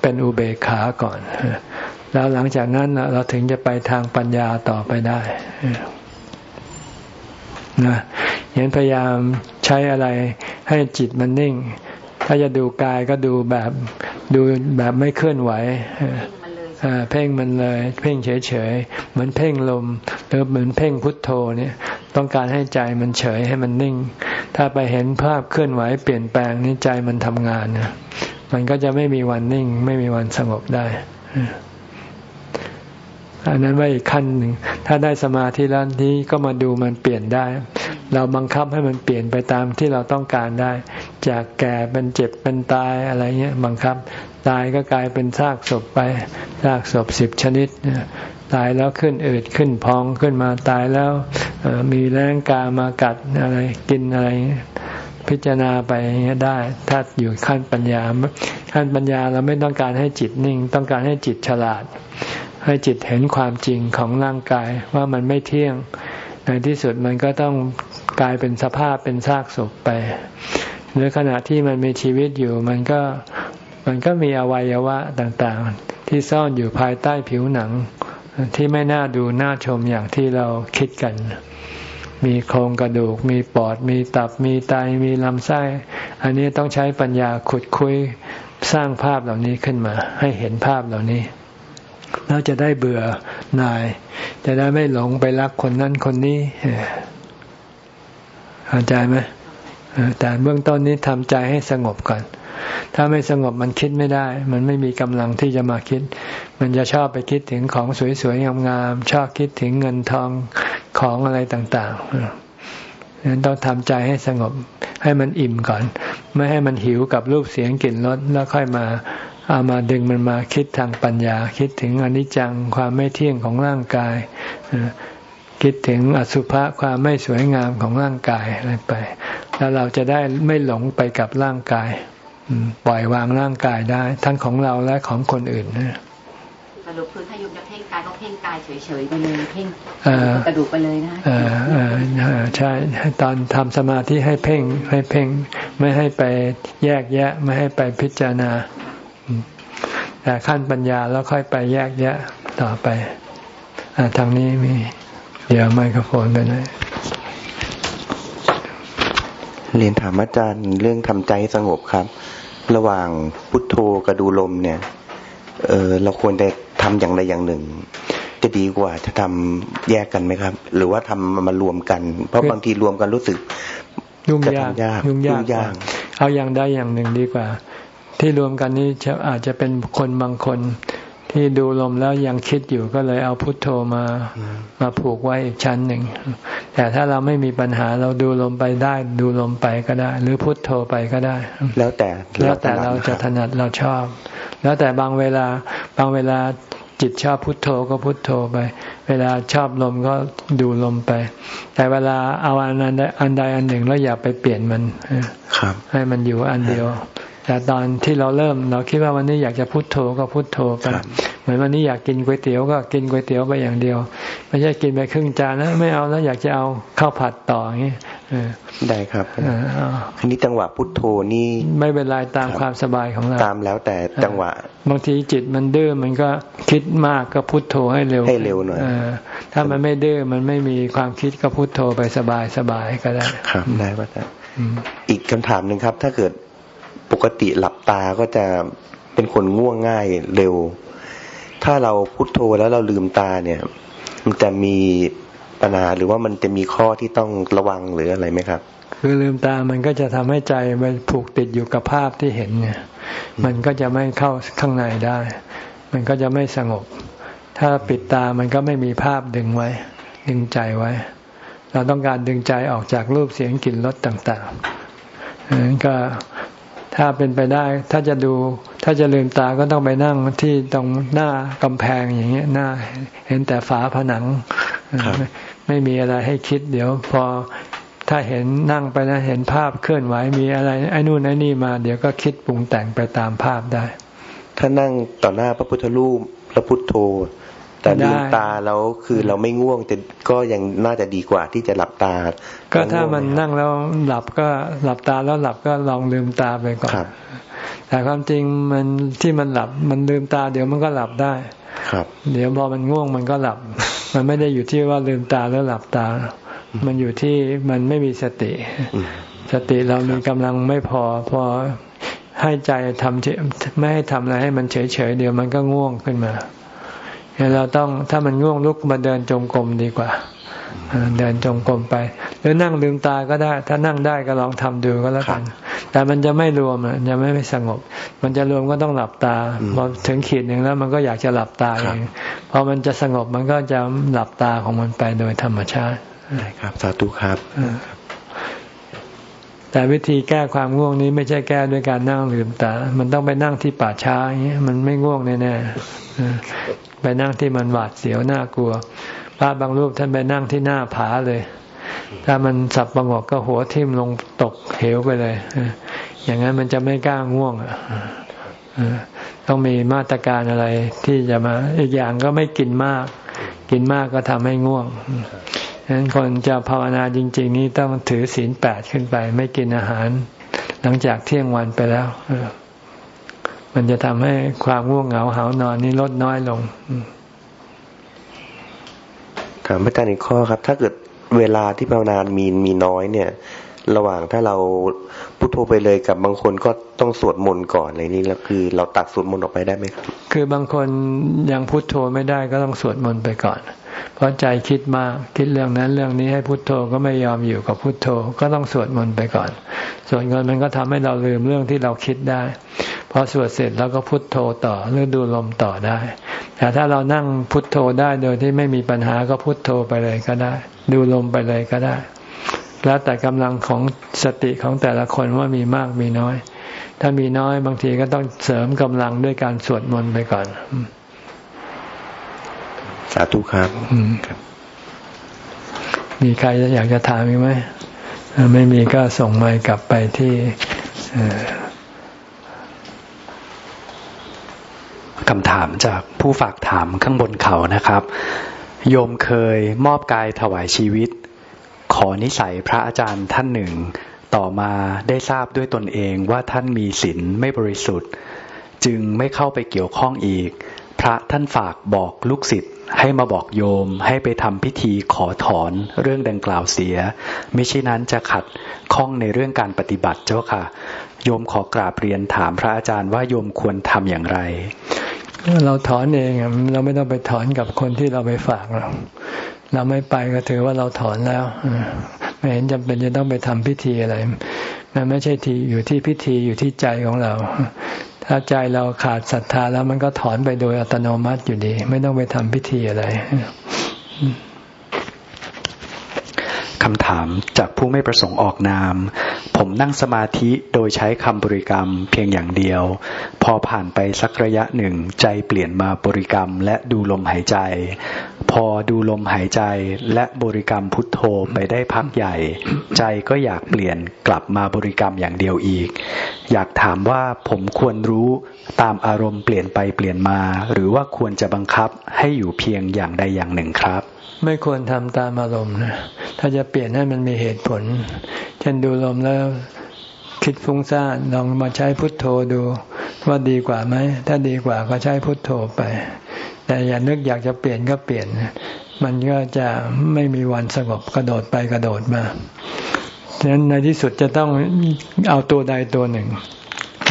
Speaker 1: เป็นอุเบกขาก่อน แล้วหลังจากนั้นเราถึงจะไปทางปัญญาต่อไปได้นะเห็นพยายามใช้อะไรให้จิตมันนิ่ง ถ้าจะดูกายก็ดูแบบดูแบบไม่เคลื่อนไหว เพ่งมันเลย เพ่งเฉยๆเหมือนเพ่งลมหรือเหมือนเพ่งพุทโธเนี่ย ต้องการให้ใจมันเฉยให้มันนิ่ง ถ้าไปเห็นภาพเคลื่อนไหวเปลี่ยนแปลงนี่ใจมันทำงานนะมันก็จะไม่มีวันนิ่ง ไม่มีวันสงบได้ อันนั้นว่าอีกขั้นหนึ่ง ถ้าได้สมาธิแล้วนี้ก็มาดูมันเปลี่ยนได้ เราบังคับให้มันเปลี่ยนไปตามที่เราต้องการได้ จากแก่เป็นเจ็บเป็นตายอะไรเงี้ยบังคับ ตายก็กลายเป็นซากศพไปซากศพสิบชนิดตายแล้วขึ้นอืดขึ้นพองขึ้นมาตายแล้วมีแรงกามากัดอะไรกินอะไร พิจารณาไปได้ ถ้าอยู่ขั้นปัญญาขั้นปัญญาเราไม่ต้องการให้จิตนิ่ง ต้องการให้จิตฉลาด ให้จิตเห็นความจริงของร่างกายว่ามันไม่เที่ยง ในที่สุดมันก็ต้องกลายเป็นสภาพเป็นซากศพไป หรือขณะที่มันมีชีวิตอยู่มันก็มันก็มีอวัยวะต่างๆ ที่ซ่อนอยู่ภายใต้ผิวหนัง ที่ไม่น่าดูน่าชมอย่างที่เราคิดกัน มีโครงกระดูก มีปอด มีตับ มีไต มีลำไส้ อันนี้ต้องใช้ปัญญาขุดคุยสร้างภาพเหล่านี้ขึ้นมา ให้เห็นภาพเหล่านี้ เราจะได้เบื่อหน่าย จะได้ไม่หลงไปรักคนนั้นคนนี้เข้าใจไหมแต่เบื้องต้นนี้ทำใจให้สงบก่อน ถ้าไม่สงบมันคิดไม่ได้ มันไม่มีกำลังที่จะมาคิด มันจะชอบไปคิดถึงของสวยๆงามๆชอบคิดถึงเงินทองของอะไรต่างๆดังนั้นต้องทำใจให้สงบให้มันอิ่มก่อน ไม่ให้มันหิวกับรูปเสียงกลิ่นรสแล้วค่อยมา เอามาดึงมันมาคิดทางปัญญา คิดถึงอนิจจังความไม่เที่ยงของร่างกาย คิดถึงอสุภะความไม่สวยงามของร่างกายอะไรไป แล้วเราจะได้ไม่หลงไปกับร่างกายปล่อยวางร่างกายได้ ทั้งของเราและของคนอื่นนะสรุปคือถ้าโยมจะเพ่งกายก็เพ่งกายเฉยๆไปเลยเพ่งกระดูกไปเลยนะใช่ตอนทำสมาธิให้เพ่งให้เพ่ง ไม่ให้ไปแยกแยะ ไม่ให้ไปพิจารณา แต่ขั้นปัญญาแล้วค่อยไปแยกแยะต่อไปอทางนี้มี เดี๋ยวไมโครโฟนไปเลย
Speaker 4: เรียนถามอาจารย์เรื่องทำใจสงบครับ ระหว่างพุทโธกับดูลมเนี่ยเออเราควรจะทำอย่างใดอย่างหนึ่ง จะดีกว่าจะทำแยกกันไหมครับ หรือว่าทำมารวมกัน เพราะบางทีรวมกันรู้สึก
Speaker 1: ยุ่งยากยุ่งยาก เอาอย่างใดอย่างหนึ่งดีกว่า ที่รวมกันนี้อาจจะเป็นคนบางคน ที่ดูลมแล้วยังคิดอยู่ก็เลยเอาพุทโธมามาผูกไว้อีกชั้นหนึ่ง แต่ถ้าเราไม่มีปัญหาเราดูลมไปได้ ดูลมไปก็ได้ หรือพุทโธไปก็ได้
Speaker 4: แล้วแต่
Speaker 1: แล้วแต่เราจะถนัดเราชอบ แล้วแต่บางเวลาบางเวลาจิตชอบพุทโธก็พุทโธไป เวลาชอบลมก็ดูลมไป แต่เวลาเอาอันใดอันใดอันหนึ่งแล้วอย่าไปเปลี่ยนมัน
Speaker 4: ครับ
Speaker 1: ให้มันอยู่อันเดียว แต่ตอนที่เราเริ่มเราคิดว่าวันนี้อยากจะพุโทโธก็พุโทโธไปเหมือนวันนี้อยากกินก๋วยเตี๋ยวก็กินก๋วยเตี๋ยวไปอย่างเดียว ไม่ใช่กินไปครึ่งจานแล้วไม่เอาแล้วอยากจะเอาข้าวผัดต่ออย่างนี้
Speaker 4: ได้ครับอันนี้จังหวะพุทโธนี่
Speaker 1: ไม่เป็นไรตามความสบายของเรา
Speaker 4: ตามแล้วแต่จังหวะ
Speaker 1: บางทีจิตมันดื้อมันก็คิดมากก็พุทโธให้เร็ว
Speaker 4: ให้เร็วหน่อย
Speaker 1: ถ้ามันไม่ดื้อมันไม่มีความคิดก็พุทโธไปสบายสบายก็ได้
Speaker 4: ครับได้ป่ะอีกคำถามหนึ่งครับ ถ้าเกิด ปกติหลับตาก็จะเป็นคนง่วงง่ายเร็ว ถ้าเราพุโทโธแล้วเราลืมตาเนี่ย มันจะมีปัญหาหรือว่ามันจะมีข้อที่ต้องระวังหรืออะไรไหมครับ
Speaker 1: คือลืมตามันก็จะทำให้ใจมันผูกติดอยู่กับภาพที่เห็นเนี่ย มันก็จะไม่เข้าข้างในได้ มันก็จะไม่สงบ ถ้าปิดตามันก็ไม่มีภาพดึงไว้ ดึงใจไว้ เราต้องการดึงใจออกจากรูปเสียงกลิ่นรสต่างๆนั้นก็ ถ้าเป็นไปได้ ถ้าจะดู ถ้าจะลืมตาก็ต้องไปนั่งที่ตรงหน้ากำแพงอย่างเงี้ยหน้า เห็นแต่ฝาผนังไม่มีอะไรให้คิด เดี๋ยวพอถ้าเห็นนั่งไปนะเห็นภาพเคลื่อนไหวมีอะไรไอ้นู่นไอ้นี่มา เดี๋ยวก็คิดปรุงแต่งไปตามภาพได้
Speaker 4: ถ้านั่งต่อหน้าพระพุทธรูปพระพุทโธ แต่ลืมตาแล้วคือเราไม่ง่วงแต่ก็ยังน่าจะดีกว่าที่จะหลับตา
Speaker 1: ก็ถ้ามันนั่งแล้วหลับก็หลับตาแล้วหลับก็ลองลืมตาไปก่อนแต่ความจริงมันที่มันหลับมันลืมตาเดี๋ยวมันก็หลับได้
Speaker 4: ครับ
Speaker 1: เดี๋ยวพอมันง่วงมันก็หลับ มันไม่ได้อยู่ที่ว่าลืมตาแล้วหลับตา มันอยู่ที่มันไม่มีสติ สติเรามีกำลังไม่พอพอให้ใจทำไม่ให้ทำอะไรให้มันเฉยๆเดี๋ยวมันก็ง่วงขึ้นมา เราต้องถ้ามันง่วงลุกมาเดินจงกรมดีกว่าเดินจงกรมไป หรือนั่งลืมตาก็ได้ ถ้านั่งได้ก็ลองทำดูก็แล้วกัน แต่มันจะไม่รวมจะไม่ไม่สงบ มันจะรวมก็ต้องหลับตาพอถึงขีดหนึ่งแล้วมันก็อยากจะหลับตาเองพอมันจะสงบมันก็จะหลับตาของมันไปโดยธรรมชาติ
Speaker 4: ครับสาธุครับ
Speaker 1: แต่วิธีแก้ความง่วงนี้ไม่ใช่แก้ด้วยการนั่งลืมตา มันต้องไปนั่งที่ป่าช้าอย่างนี้มันไม่ง่วงแน่ๆ ไปนั่งที่มันหวาดเสียวน่ากลัว พระบางรูปท่านไปนั่งที่หน้าผาเลย ถ้ามันสับประงกก็หัวทิ่มลงตกเหวไปเลย อย่างนั้นมันจะไม่กล้าง่วงต้องมีมาตรการอะไรที่จะมา อีกอย่างก็ไม่กินมาก กินมากก็ทำให้ง่วงฉะนั้นคนจะภาวนาจริง ๆ นี้ต้องถือศีลแปดขึ้นไป ไม่กินอาหาร หลังจากเที่ยงวันไปแล้ว มันจะทำให้ความง่วงเหงาหานอนนี้ลดน้อยลง
Speaker 4: ถามอาจารย์อีกข้อครับ ถ้าเกิดเวลาที่ภาวนามีมีน้อยเนี่ย ระหว่างถ้าเราพุทโธไปเลยกับบางคนก็ต้องสวดมนต์ก่อนอะไรนี้แล้วคือ เราตัดสวดมนต์ออกไปได้ไหมครับ
Speaker 1: คือบางคนยังพุทโธไม่ได้ก็ต้องสวดมนต์ไปก่อน เพราะใจคิดมากคิดเรื่องนั้นเรื่องนี้ให้พุโทโธก็ไม่ยอมอยู่กับพุโทโธก็ต้องสวดมนต์ไปก่อนสวดเงินมันก็ทำให้เราลืมเรื่องที่เราคิดได้พอสวดเสร็จแล้วก็พุโทโธต่อหรือดูลมต่อได้ แต่ถ้าเรานั่งพุโทโธได้โดยที่ไม่มีปัญหาก็พุโทโธไปเลยก็ได้ ดูลมไปเลยก็ได้ แล้วแต่กำลังของสติของแต่ละคนว่ามีมากมีน้อย ถ้ามีน้อยบางทีก็ต้องเสริมกำลังด้วยการสวดมนต์ไปก่อนา
Speaker 4: ธุครับ
Speaker 1: มีใครอยากจะถามอีกไหมไม่มีก็ส่งไมค์กลับไปที่
Speaker 2: คำถามจากผู้ฝากถามข้างบนเขานะครับ โยมเคยมอบกายถวายชีวิต ขอนิสัยพระอาจารย์ท่านหนึ่ง ต่อมาได้ทราบด้วยตนเองว่าท่านมีศีลไม่บริสุทธิ์ จึงไม่เข้าไปเกี่ยวข้องอีก พระท่านฝากบอกลูกศิษย์ให้มาบอกโยมให้ไปทำพิธีขอถอนเรื่องดังกล่าวเสียมิฉะนั้นจะขัดข้องในเรื่องการปฏิบัติเจ้าค่ะ โยมขอกราบเรียนถามพระอาจารย์ว่าโยมควรทำอย่างไร
Speaker 1: เราถอนเองเราไม่ต้องไปถอนกับคนที่เราไปฝากเรา เราไม่ไปก็ถือว่าเราถอนแล้วไม่เห็นจำเป็นจะต้องไปทำพิธีอะไรมันไม่ใช่ทีอยู่ที่พิธีอยู่ที่ใจของเรา ถ้าใจเราขาดศรัทธาแล้วมันก็ถอนไปโดยอัตโนมัติอยู่ดี ไม่ต้องไปทำพิธีอะไร
Speaker 2: คำถามจากผู้ไม่ประสงค์ออกนาม ผมนั่งสมาธิโดยใช้คำบริกรรมเพียงอย่างเดียว พอผ่านไปสักระยะหนึ่งใจเปลี่ยนมาบริกรรมและดูลมหายใจ พอดูลมหายใจและบริกรรมพุทโธไปได้พักใหญ่ ใจก็อยากเปลี่ยนกลับมาบริกรรมอย่างเดียวอีก อยากถามว่าผมควรรู้ตามอารมณ์เปลี่ยนไปเปลี่ยนมา หรือว่าควรจะบังคับให้อยู่เพียงอย่างใดอย่างหนึ่งครับ
Speaker 1: ไม่ควรทำตามอารมณ์นะถ้าจะเปลี่ยนให้มันมีเหตุผล เช่นดูลมแล้วคิดฟุ้งซ่านลองมาใช้พุทโธดูว่าดีกว่าไหม ถ้าดีกว่าก็ใช้พุทโธไป แต่อย่านึกอยากจะเปลี่ยนก็เปลี่ยน มันก็จะไม่มีวันสงบกระโดดไปกระโดดมาฉะนั้นในที่สุดจะต้องเอาตัวใดตัวหนึ่ง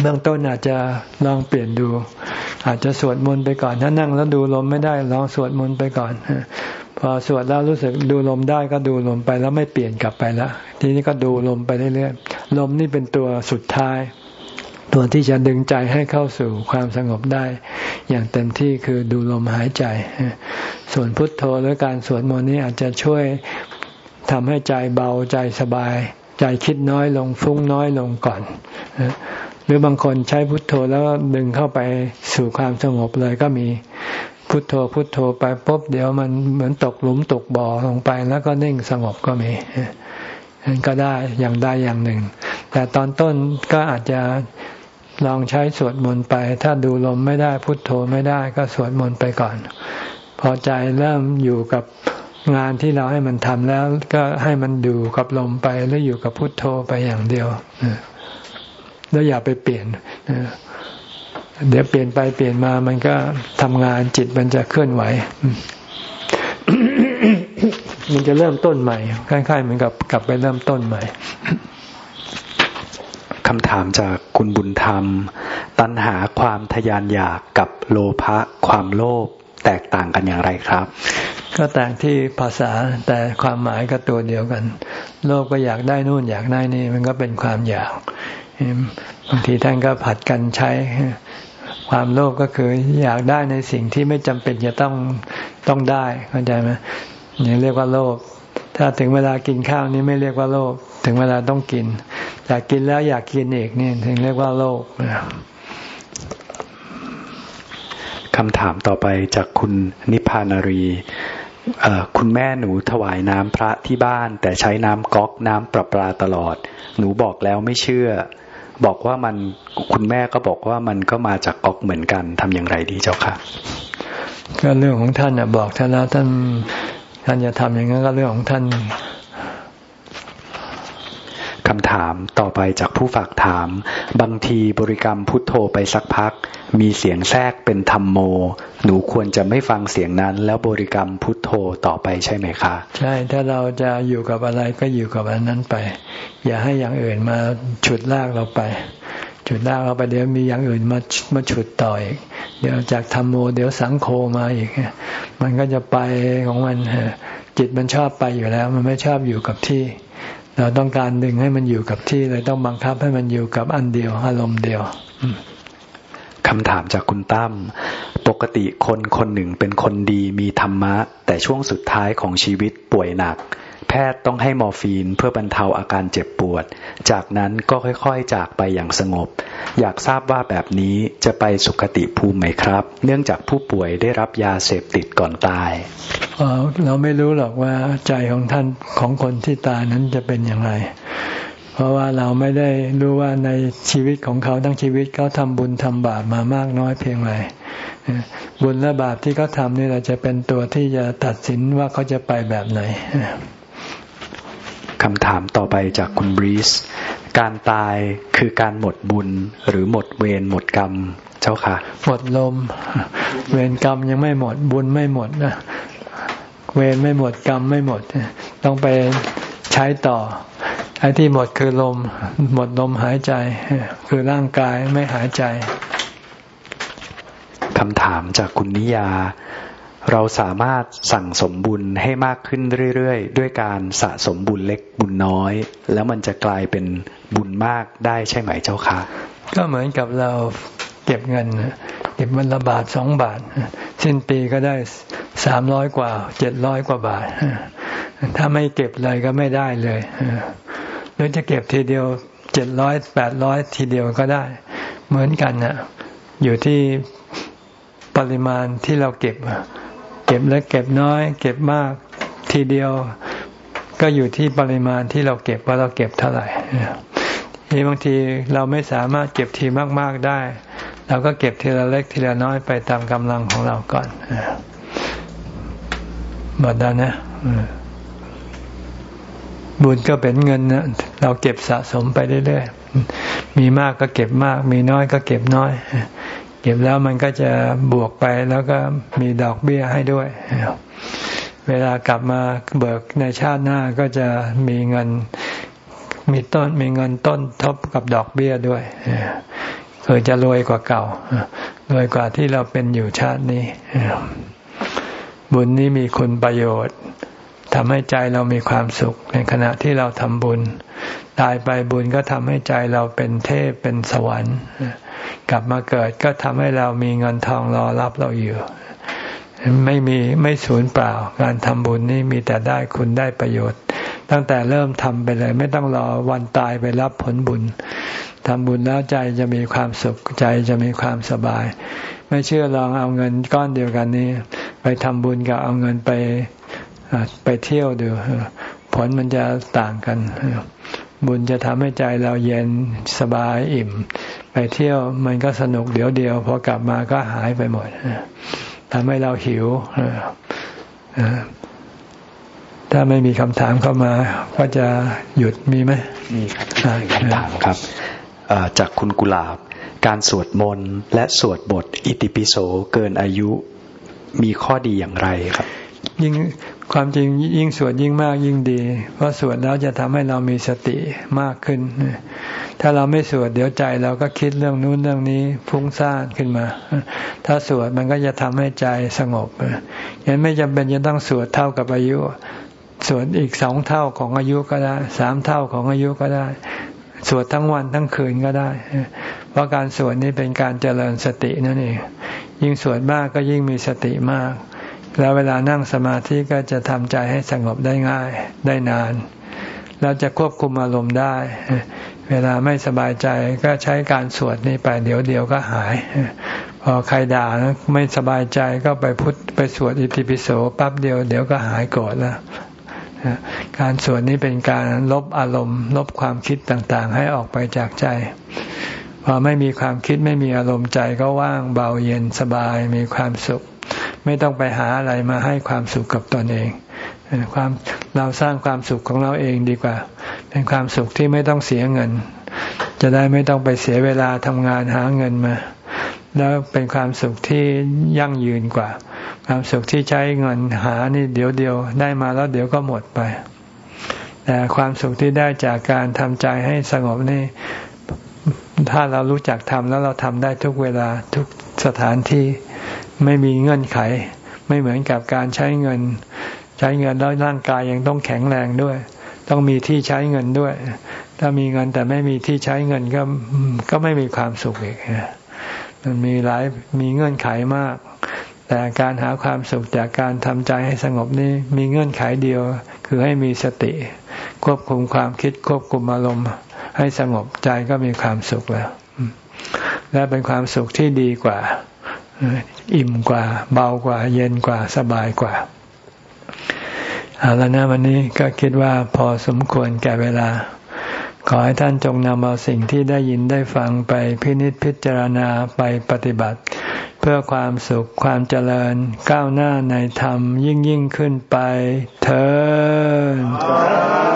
Speaker 1: เบื้องต้นอาจจะลองเปลี่ยนดู อาจจะสวดมนต์ไปก่อน ถ้านั่งแล้วดูลมไม่ได้ลองสวดมนต์ไปก่อน พอสวดแล้วรู้สึกดูลมได้ก็ดูลมไปแล้วไม่เปลี่ยนกลับไปแล้วทีนี้ก็ดูลมไปเรื่อยๆลมนี่เป็นตัวสุดท้าย ตัวที่จะดึงใจให้เข้าสู่ความสงบได้ อย่างเต็มที่คือดูลมหายใจ ส่วนพุทโธหรือการสวดมนต์นี้อาจจะช่วยทำให้ใจเบาใจสบาย ใจคิดน้อยลงฟุ้งน้อยลงก่อนหรือบางคนใช้พุทโธแล้วดึงเข้าไปสู่ความสงบเลยก็มี พุทโธพุทโธไปปุ๊บเดี๋ยวมันเหมือนตกหลุมตกบ่อลงไปแล้วก็นิ่งสงบก็มีนั่นก็ได้อย่างใดอย่างหนึ่ง แต่ตอนต้นก็อาจจะลองใช้สวดมนต์ไป ถ้าดูลมไม่ได้พุทโธไม่ได้ก็สวดมนต์ไปก่อน พอใจเริ่มอยู่กับงานที่เราให้มันทำแล้วก็ให้มันดูกับลมไปแล้วอยู่กับพุทโธไปอย่างเดียวแล้วอย่าไปเปลี่ยน เดี๋ยวเปลี่ยนไปเปลี่ยนมามันก็ทำงานจิตมันจะเคลื่อนไหว มันจะเริ่มต้นใหม่คล้ายๆเหมือนกับกลับไปเริ่มต้นใหม่
Speaker 2: คำถามจากคุณบุญธรรม ตัณหาความทยานอยากกับโลภะความโลภแตกต่างกันอย่างไรครับ
Speaker 1: ก็ต่างที่ภาษาแต่ความหมายก็ตัวเดียวกัน โลภก็อยากได้นู่นอยากได้นี่ มันก็เป็นความอยากบางทีท่านก็ผัดกันใช้ ความโลภก็คืออยากได้ในสิ่งที่ไม่จำเป็นจะต้องต้องได้เข้าใจไหมนี่เรียกว่าโลภถ้าถึงเวลากินข้าวนี้ไม่เรียกว่าโลภถึงเวลาต้องกินอยากกินแล้วอยากกินอีกนี่ถึงเรียกว่าโลภ
Speaker 2: คำถามต่อไปจากคุณนิพพานารีคุณแม่หนูถวายน้ำพระที่บ้าน แต่ใช้น้ำก๊อกน้ำประปาตลอด หนูบอกแล้วไม่เชื่อ บอกว่ามันคุณแม่ก็บอกว่ามันก็มาจากก๊อกเหมือนกันทำอย่างไรดีเจ้าค่ะ
Speaker 1: ก็เรื่องของท่านอะบอกท่านแล้วท่านท่านจะทำอย่างนั้นก็เรื่องของท่าน
Speaker 2: คำถามต่อไปจากผู้ฝากถาม บางทีบริกรรมพุทโธไปสักพัก มีเสียงแทรกเป็นธรรมโม หนูควรจะไม่ฟังเสียงนั้น แล้วบริกรรมพุทโธต่อไปใช่ไหมคะ
Speaker 1: ใช่ถ้าเราจะอยู่กับอะไรก็อยู่กับอันนั้นไป อย่าให้อย่างอื่นมาฉุดลากเราไป ฉุดลากเราไปเดี๋ยวมีอย่างอื่นมามาฉุดต่ออีกเดี๋ยวจากธรรมโมเดี๋ยวสังโฆมาอีก มันก็จะไปของมันจิตมันชอบไปอยู่แล้ว มันไม่ชอบอยู่กับที่ เราต้องการดึงให้มันอยู่กับที่เลยต้องบังคับให้มันอยู่กับอันเดียวอารมณ์เดียว
Speaker 2: คำถามจากคุณตั้มปกติคนคนหนึ่งเป็นคนดีมีธรรมะ แต่ช่วงสุดท้ายของชีวิตป่วยหนัก แพทย์ต้องให้มอร์ฟีนเพื่อบรรเทาอาการเจ็บปวด จากนั้นก็ค่อยๆ จากไปอย่างสงบ อยากทราบว่าแบบนี้จะไปสุคติภูมิไหมครับ เนื่องจากผู้ป่วยได้รับยาเสพติดก่อนตาย
Speaker 1: เราไม่รู้หรอกว่าใจของท่านของคนที่ตายนั้นจะเป็นอย่างไร เพราะว่าเราไม่ได้รู้ว่าในชีวิตของเขาทั้งชีวิตเขาทำบุญทำบาปมามากน้อยเพียงไรบุญและบาปที่เขาทำนี่เราจะเป็นตัวที่จะตัดสินว่าเขาจะไปแบบไหน
Speaker 2: คำถามต่อไปจากคุณบรีสการตายคือการหมดบุญหรือหมดเวรหมดกรรมเจ้าค่ะ
Speaker 1: หมดลม เวรกรรมยังไม่หมดบุญไม่หมดนะเวรไม่หมดกรรมไม่หมด ต้องไปใช้ต่อไอ้ที่หมดคือลม หมดลมหายใจ คือร่างกายไม่หายใจ
Speaker 2: คำถามจากคุณนิยา เราสามารถสั่งสมบุญให้มากขึ้นเรื่อยๆ ด้วยการสะสมบุญเล็กบุญน้อย แล้วมันจะกลายเป็นบุญมากได้ใช่ไหมเจ้าคะ
Speaker 1: ก็เหมือนกับเราเก็บเงิน เก็บมันละบาทสองบาท สิ้นปีก็ได้สามร้อยกว่าเจ็ดร้อยกว่าบาท ถ้าไม่เก็บเลยก็ไม่ได้เลยหรือจะเก็บทีเดียวเจ็ดร้อยแปดร้อยทีเดียวก็ได้ เหมือนกันนะอยู่ที่ปริมาณที่เราเก็บ เก็บเล็กเก็บน้อย เก็บมากทีเดียวก็อยู่ที่ปริมาณที่เราเก็บว่าเราเก็บเท่าไหร่นี่บางทีเราไม่สามารถเก็บทีมาก ๆได้ เราก็เก็บทีละเล็กทีละน้อยไปตามกำลังของเราก่อนหมดแล้วนะบุญก็เป็นเงินนะเราเก็บสะสมไปเรื่อยๆมีมากก็เก็บมาก มีน้อยก็เก็บน้อย ก็บแล้วมันก็จะบวกไปแล้วก็มีดอกเบี้ยให้ด้วย เวลากลับมาเบิกในชาติหน้าก็จะมีเงินมีต้นมีเงินต้นทบกับดอกเบี้ยด้วยคือจะรวยกว่าเก่ารวยกว่าที่เราเป็นอยู่ชาตินี้ บุญนี้มีคุณประโยชน์ทำให้ใจเรามีความสุข ในขณะที่เราทำบุญ ตายไปบุญก็ทำให้ใจเราเป็นเทพเป็นสวรรค์ กลับมาเกิดก็ทำให้เรามีเงินทองรอรับเราอยู่ไม่มีไม่สูญเปล่า การทำบุญนี่มีแต่ได้คุณได้ประโยชน์ ตั้งแต่เริ่มทำไปเลย ไม่ต้องรอวันตายไปรับผลบุญทำบุญแล้วใจจะมีความสุขใจจะมีความสบาย ไม่เชื่อลองเอาเงินก้อนเดียวกันนี้ ไปทำบุญกับเอาเงินไปไปเที่ยวดูผลมันจะต่างกัน บุญจะทำให้ใจเราเย็นสบายอิ่ม ไปเที่ยวมันก็สนุกเดี๋ยวเดียวพอกลับมาก็หายไปหมดทำให้เราหิวถ้าไม่มีคำถามเข้ามา ก็จะหยุดมีไหม
Speaker 2: มีครับคำถามครับจากคุณกุลาบ การสวดมนต์และสวดบทอิติปิโสเกินอายุมีข้อดีอย่างไรครับ
Speaker 1: ยิ่ง ความจริงยิ่งสวดยิ่งมากยิ่งดี เพราะสวดแล้วจะทำให้เรามีสติมากขึ้น ถ้าเราไม่สวดเดี๋ยวใจเราก็คิดเรื่องนู้นเรื่องนี้ฟุ้งซ่านขึ้นมา ถ้าสวดมันก็จะทำให้ใจสงบยังไม่จำเป็นจะต้องสวดเท่ากับอายุ สวดอีกสองเท่าของอายุก็ได้สามเท่าของอายุก็ได้ สวดทั้งวันทั้งคืนก็ได้ เพราะการสวดนี้เป็นการเจริญสตินั่นเองยิ่งสวดมากก็ยิ่งมีสติมาก แล้วเวลานั่งสมาธิก็จะทำใจให้สงบได้ง่ายได้นานเราจะควบคุมอารมณ์ได้ เวลาไม่สบายใจก็ใช้การสวดนี้ไปเดี๋ยวเดียวก็หาย พอใครด่าไม่สบายใจก็ไปพุทไปสวดอิติปิโสปั๊บเดียวเดี๋ยวก็หายโกรธแล้วการสวดนี้เป็นการลบอารมณ์ ลบความคิดต่างๆ ให้ออกไปจากใจ พอไม่มีความคิดไม่มีอารมณ์ใจก็ว่างเบาเย็นสบายมีความสุข ไม่ต้องไปหาอะไรมาให้ความสุขกับตนเองความเราสร้างความสุขของเราเองดีกว่า เป็นความสุขที่ไม่ต้องเสียเงิน จะได้ไม่ต้องไปเสียเวลาทำงานหาเงินมา แล้วเป็นความสุขที่ยั่งยืนกว่า ความสุขที่ใช้เงินหานี่เดี๋ยวเดียวได้มาแล้วเดี๋ยวก็หมดไป แต่ความสุขที่ได้จากการทำใจให้สงบนี่ ถ้าเรารู้จักทำแล้วเราทำได้ทุกเวลาทุกสถานที่ ไม่มีเงื่อนไข ไม่เหมือนกับการใช้เงิน ใช้เงินแล้วร่างกายยังต้องแข็งแรงด้วย ต้องมีที่ใช้เงินด้วย ถ้ามีเงินแต่ไม่มีที่ใช้เงินก็ก็ไม่มีความสุขอีกมันมีหลายมีเงื่อนไขมาก แต่การหาความสุขจากการทำใจให้สงบนี่มีเงื่อนไขเดียว คือให้มีสติ ควบคุมความคิดควบคุมอารมณ์ให้สงบใจก็มีความสุขแล้ว และเป็นความสุขที่ดีกว่า อิ่มกว่า เบากว่า เย็นกว่าสบายกว่าเอาแล้วนะวันนี้ก็คิดว่าพอสมควรแก่เวลา ขอให้ท่านจงนำเอาสิ่งที่ได้ยินได้ฟังไปพินิจพิจารณาไปปฏิบัติ เพื่อความสุขความเจริญก้าวหน้าในธรรมยิ่งยิ่งขึ้นไปเธอ